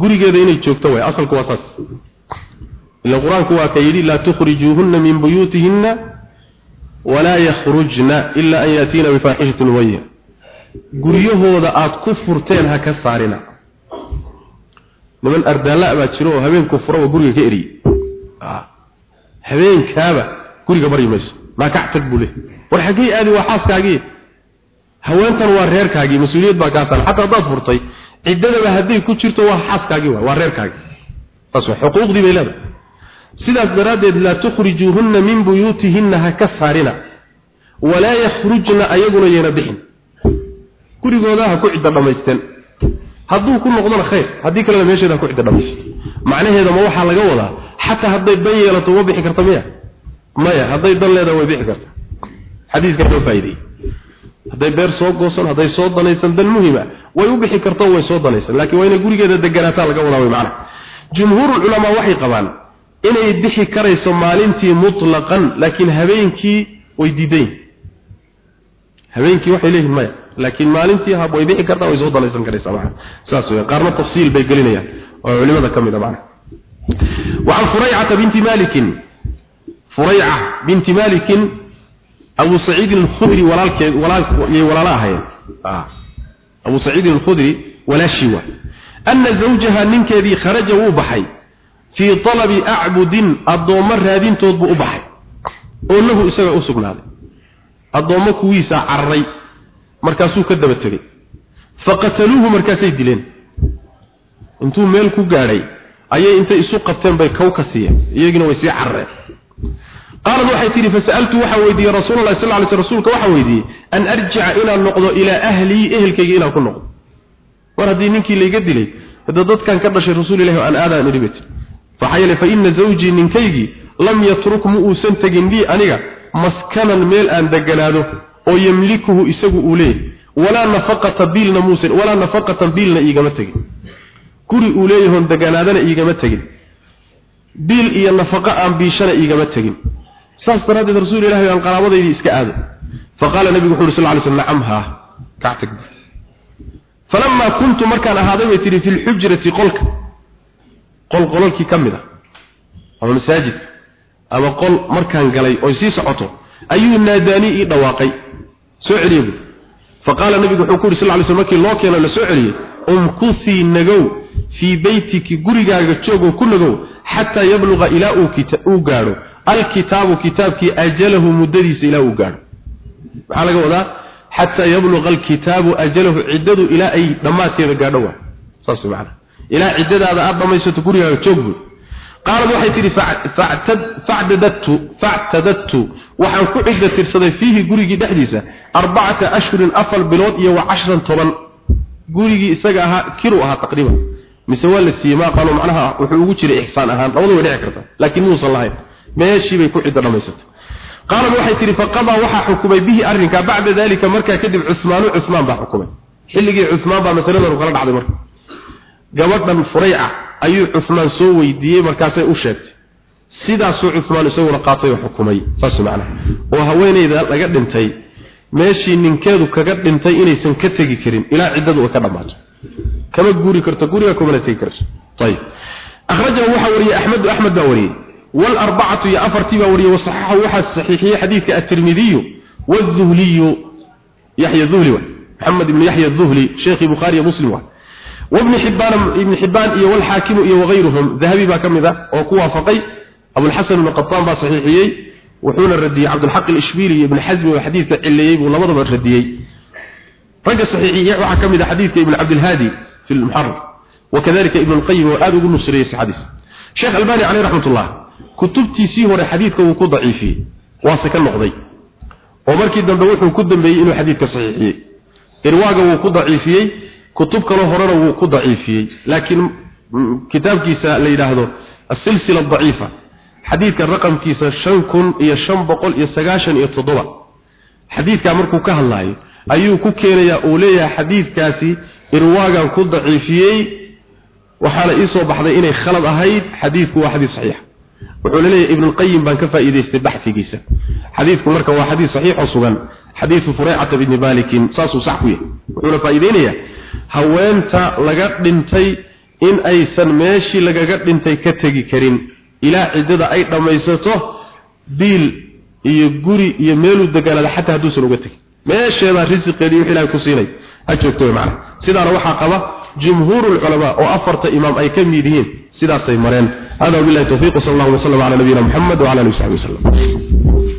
gurigeeda inay joogto way asalku waa saas. Ila qur'aanku waa ka yidhi laa tukhrijuuhunna min buyuutihinna walaa yakhrujna ila an yaatiina bifaaxishatin mubayin guryahooda aad ku furteen ha ka saarina niman ardaala baa jiro oo habeenku furaba guriga ka eriye. Habeenkaaba guriga baryi mayso. Maa kac tag buu le war xaggey aadi waa xaaskaagii? Haweentan waa reerkaagii. Mas'uuliyad baa kaa saaran xataa haddaad furtay ciddadaba hadday ku jirto waa xaaskaagii waa reerkaagii. Saas waa xuquuqdii bay leedahay. Sidaas daraaddeed laa tukhrijuuhunna min buyuutihinna ha ka saarina. Walaa yakhrujna ayaguna yeena bixin. Gurigooda ha ku cidda dhammaysteen hadduu ku noqdona khayr haddii kalena meesheeda ha ku cidda dhammaysto macnaheeda ma waxaa laga wadaa xataa hadday dan yeelato uma bixi karta miya? Maya hadday dan leedaha way bixi karta. Xadiiskaa loo faa'ideeyey. Hadday beer soo goosan hadday soo danaysan dan muhima way u bixi karto way soo danaysan laakiin waa inay gurigeeda deganaataa laga wadaa way macnaha. Jumhuurul culamaa waxay qabaan inay bixi karayso maalintii mutlaqan laakiin habeenkii way diidayn habeenkii waxay leeyihiin maya laakiin maalintii hab way bixi kartaa way soo dalaysan karaysaa macna saas weeyaan qaarna tafsiil bay gelinayaan oo culimada ka mid ah macna وعن فريعة بنت مالك فريعة بنت مالك أبو سعيد الخدري ولالك ولالك ولالاها آه. أبو سعيد الخدري ولا شوى أن زوجها منك ذي خرج وبحي fii talabi acbudin addoommo raadintood buu u baxay oo lahu isaga u sugnaaday addoommo kuwiisaa cararay markaasuu ka daba tegey. Faqataluuhu markaasay dileen. Intuu meel ku gaadhay ayay intay isu qabteen bay kow ka siiyeen iyagina way sii carareen qaalad waxay tidhi fasaltu waxa weydiiyey rasuulalahi sal ly sl rasuulka waxa weydiiyey an arjica inaan noqdo ilaa ahlii ehelkayga inaan ku noqdo. War haddii ninkii layga dilay hada dadkan ka dhashay rasuul ilahi aan aadaan idhibet maxaa yeele fa ina zawjii ninkaygii lam yatruk mu uusan tegin lii aniga maskanan meel aan deganaado oo yamlikuhu isagu uu leeyahy walaa nafaqata biilna muusan walaa nafaqatan biilna iigama tegin. Guri uu leeyahoon deganaadana iigama tegin. Biil iyo nafaqo aan biishana iigama tegin. Saas daraaddeed rasuul ilahi aan qaraabadaydii iska aaday. Faqaala nabigu wuxu uri sal ly sl nacam haa. Kactag falamaa kuntu markaan ahaaday bay tidhi fi lxujrati qolka. Qolqololkii ka mid ah. a ama masaajidka ama qol markaan galay oy sii socoto ayuu naadaanii ii dhawaaqay. Soo celiye bu faqaala nabigu wuxuu ku yidhi sal ly sl markii loo keeno la soo celiyey umkuthii nagow fii beytiki gurigaaga joogoo ku nagow xataa yabluqa ilaa uu gaadho. Alkitaabu kitaabkii ajalahu muddadiisa ilaa uu gaadho. Maxaa laga wadaa xataa yabluqa alkitaabu ajalahu ciddadu ilaa ay dhammaadkeeda gaadho waa. Saas macana ilaa ciddadaada aada dhammaysato gurigaaga joog buy qaalad waxay tidhi factadadtu factadadtu. Waxaan ku cidda tirsaday fiihi gurigii dhexdiisa arbacata ashhurin afar bilood iyo wa cashran toban. Gurigii isaga ahaa kiru ahaa taqriiban. Mise waa la siiyey maa qaalo macnaha wuxuu ugu jiray ixsaan ahaan. Labadu way dhici karta laakiin muusan lahayn. Meeshii bay ku cidda dhammaysatay qaalad waxay tidhi faqadaa waxaa xukumay bihi arrinkaa bacda dalika markaa kadib cusmaanu cusmaan baa xukumay. Xilligii cusmaan baa masaladan kala dhacday marka. Gabadhan furayca ayuu cusmaan soo weydiiyey markaasay u sheegtay sidaasuu cusmaan isaguna qaatay oo xukumay saas macnaha oo haweeneyda laga dhintay meeshii ninkeedu kaga dhintay inaysan ka tegi karin ilaa ciddadu ay ka dhammaato kama guuri karto guriga kumana tegi karto ayib akhrajahu waxaa wariyey axmedu axmed baa wariyey والأربعة يا أفرتي باوري وصححه وحا الصحيحية حديث الترمذي والذهلي يحيى الذهلي محمد بن يحيى الذهلي شيخ بخاري مسلم وابن حبان ابن حبان إيه والحاكم إيه وغيرهم ذهبي با كم ذا وقوة فقي أبو الحسن بن قطان با صحيحيي وحول الردي عبد الحق الإشبيلي ابن حزم وحديث عليي ولا مضى الرديي رجع صحيحيي وحكم ذا حديث ابن عبد الهادي في المحرر وكذلك ابن القيم وآل بن نصري حديث شيخ الباني عليه رحمة الله kutubtiisii hore xadiidka wuu ku daciifiyey waase ka noqday oo markii dambe wuxuu ku dambeeyey inuu xadiidka saxiixiyey irwaaga wuu ku daciifiyey kutub kaloo horena wuu ku daciifiyey laakiin kitaabkiisa la yidhaahdo asilsila daciifa. Xadiidka raqamkiisa shan kun iyo shan boqol iyo sagaashan iyo toddoba. Xadiidkaa markuu ka hadlaayo ayuu ku keenayaa uu leeyahay xadiidkaasi irwaagan ku daciifiyey waxaana iisoo baxday inay khalad ahayd xadiidku waa xadiid saxiixa wuxuu leeyahay ibn qayyim baan ka faa'iideystay baxtigiisa xadiidku marka waa xadiis saxiix oo sugan xadiisu furaycata ibn malik saasuu sax ku yahay. Wuxuuna faa'iideynayaa haweenta laga dhintay in aysan meeshii lagaga dhintay ka tegi karin. Ilaa ciddada ay dhammaysato biil iyo guri iyo meeluu degaanada xataa hadduusan uga tegin meesheedaa risiqeedii wix ilahay ku siinay. Ha joogto macna sidaana waxaa qaba jumhuur ulculamaa oo afarta imaam ay ka mid yihiin. Sidaasay mareen. Hada wabillahi tawfiiq sallallahu alayhi wa sallam ala nabiyina muhammad wa ala alihi wa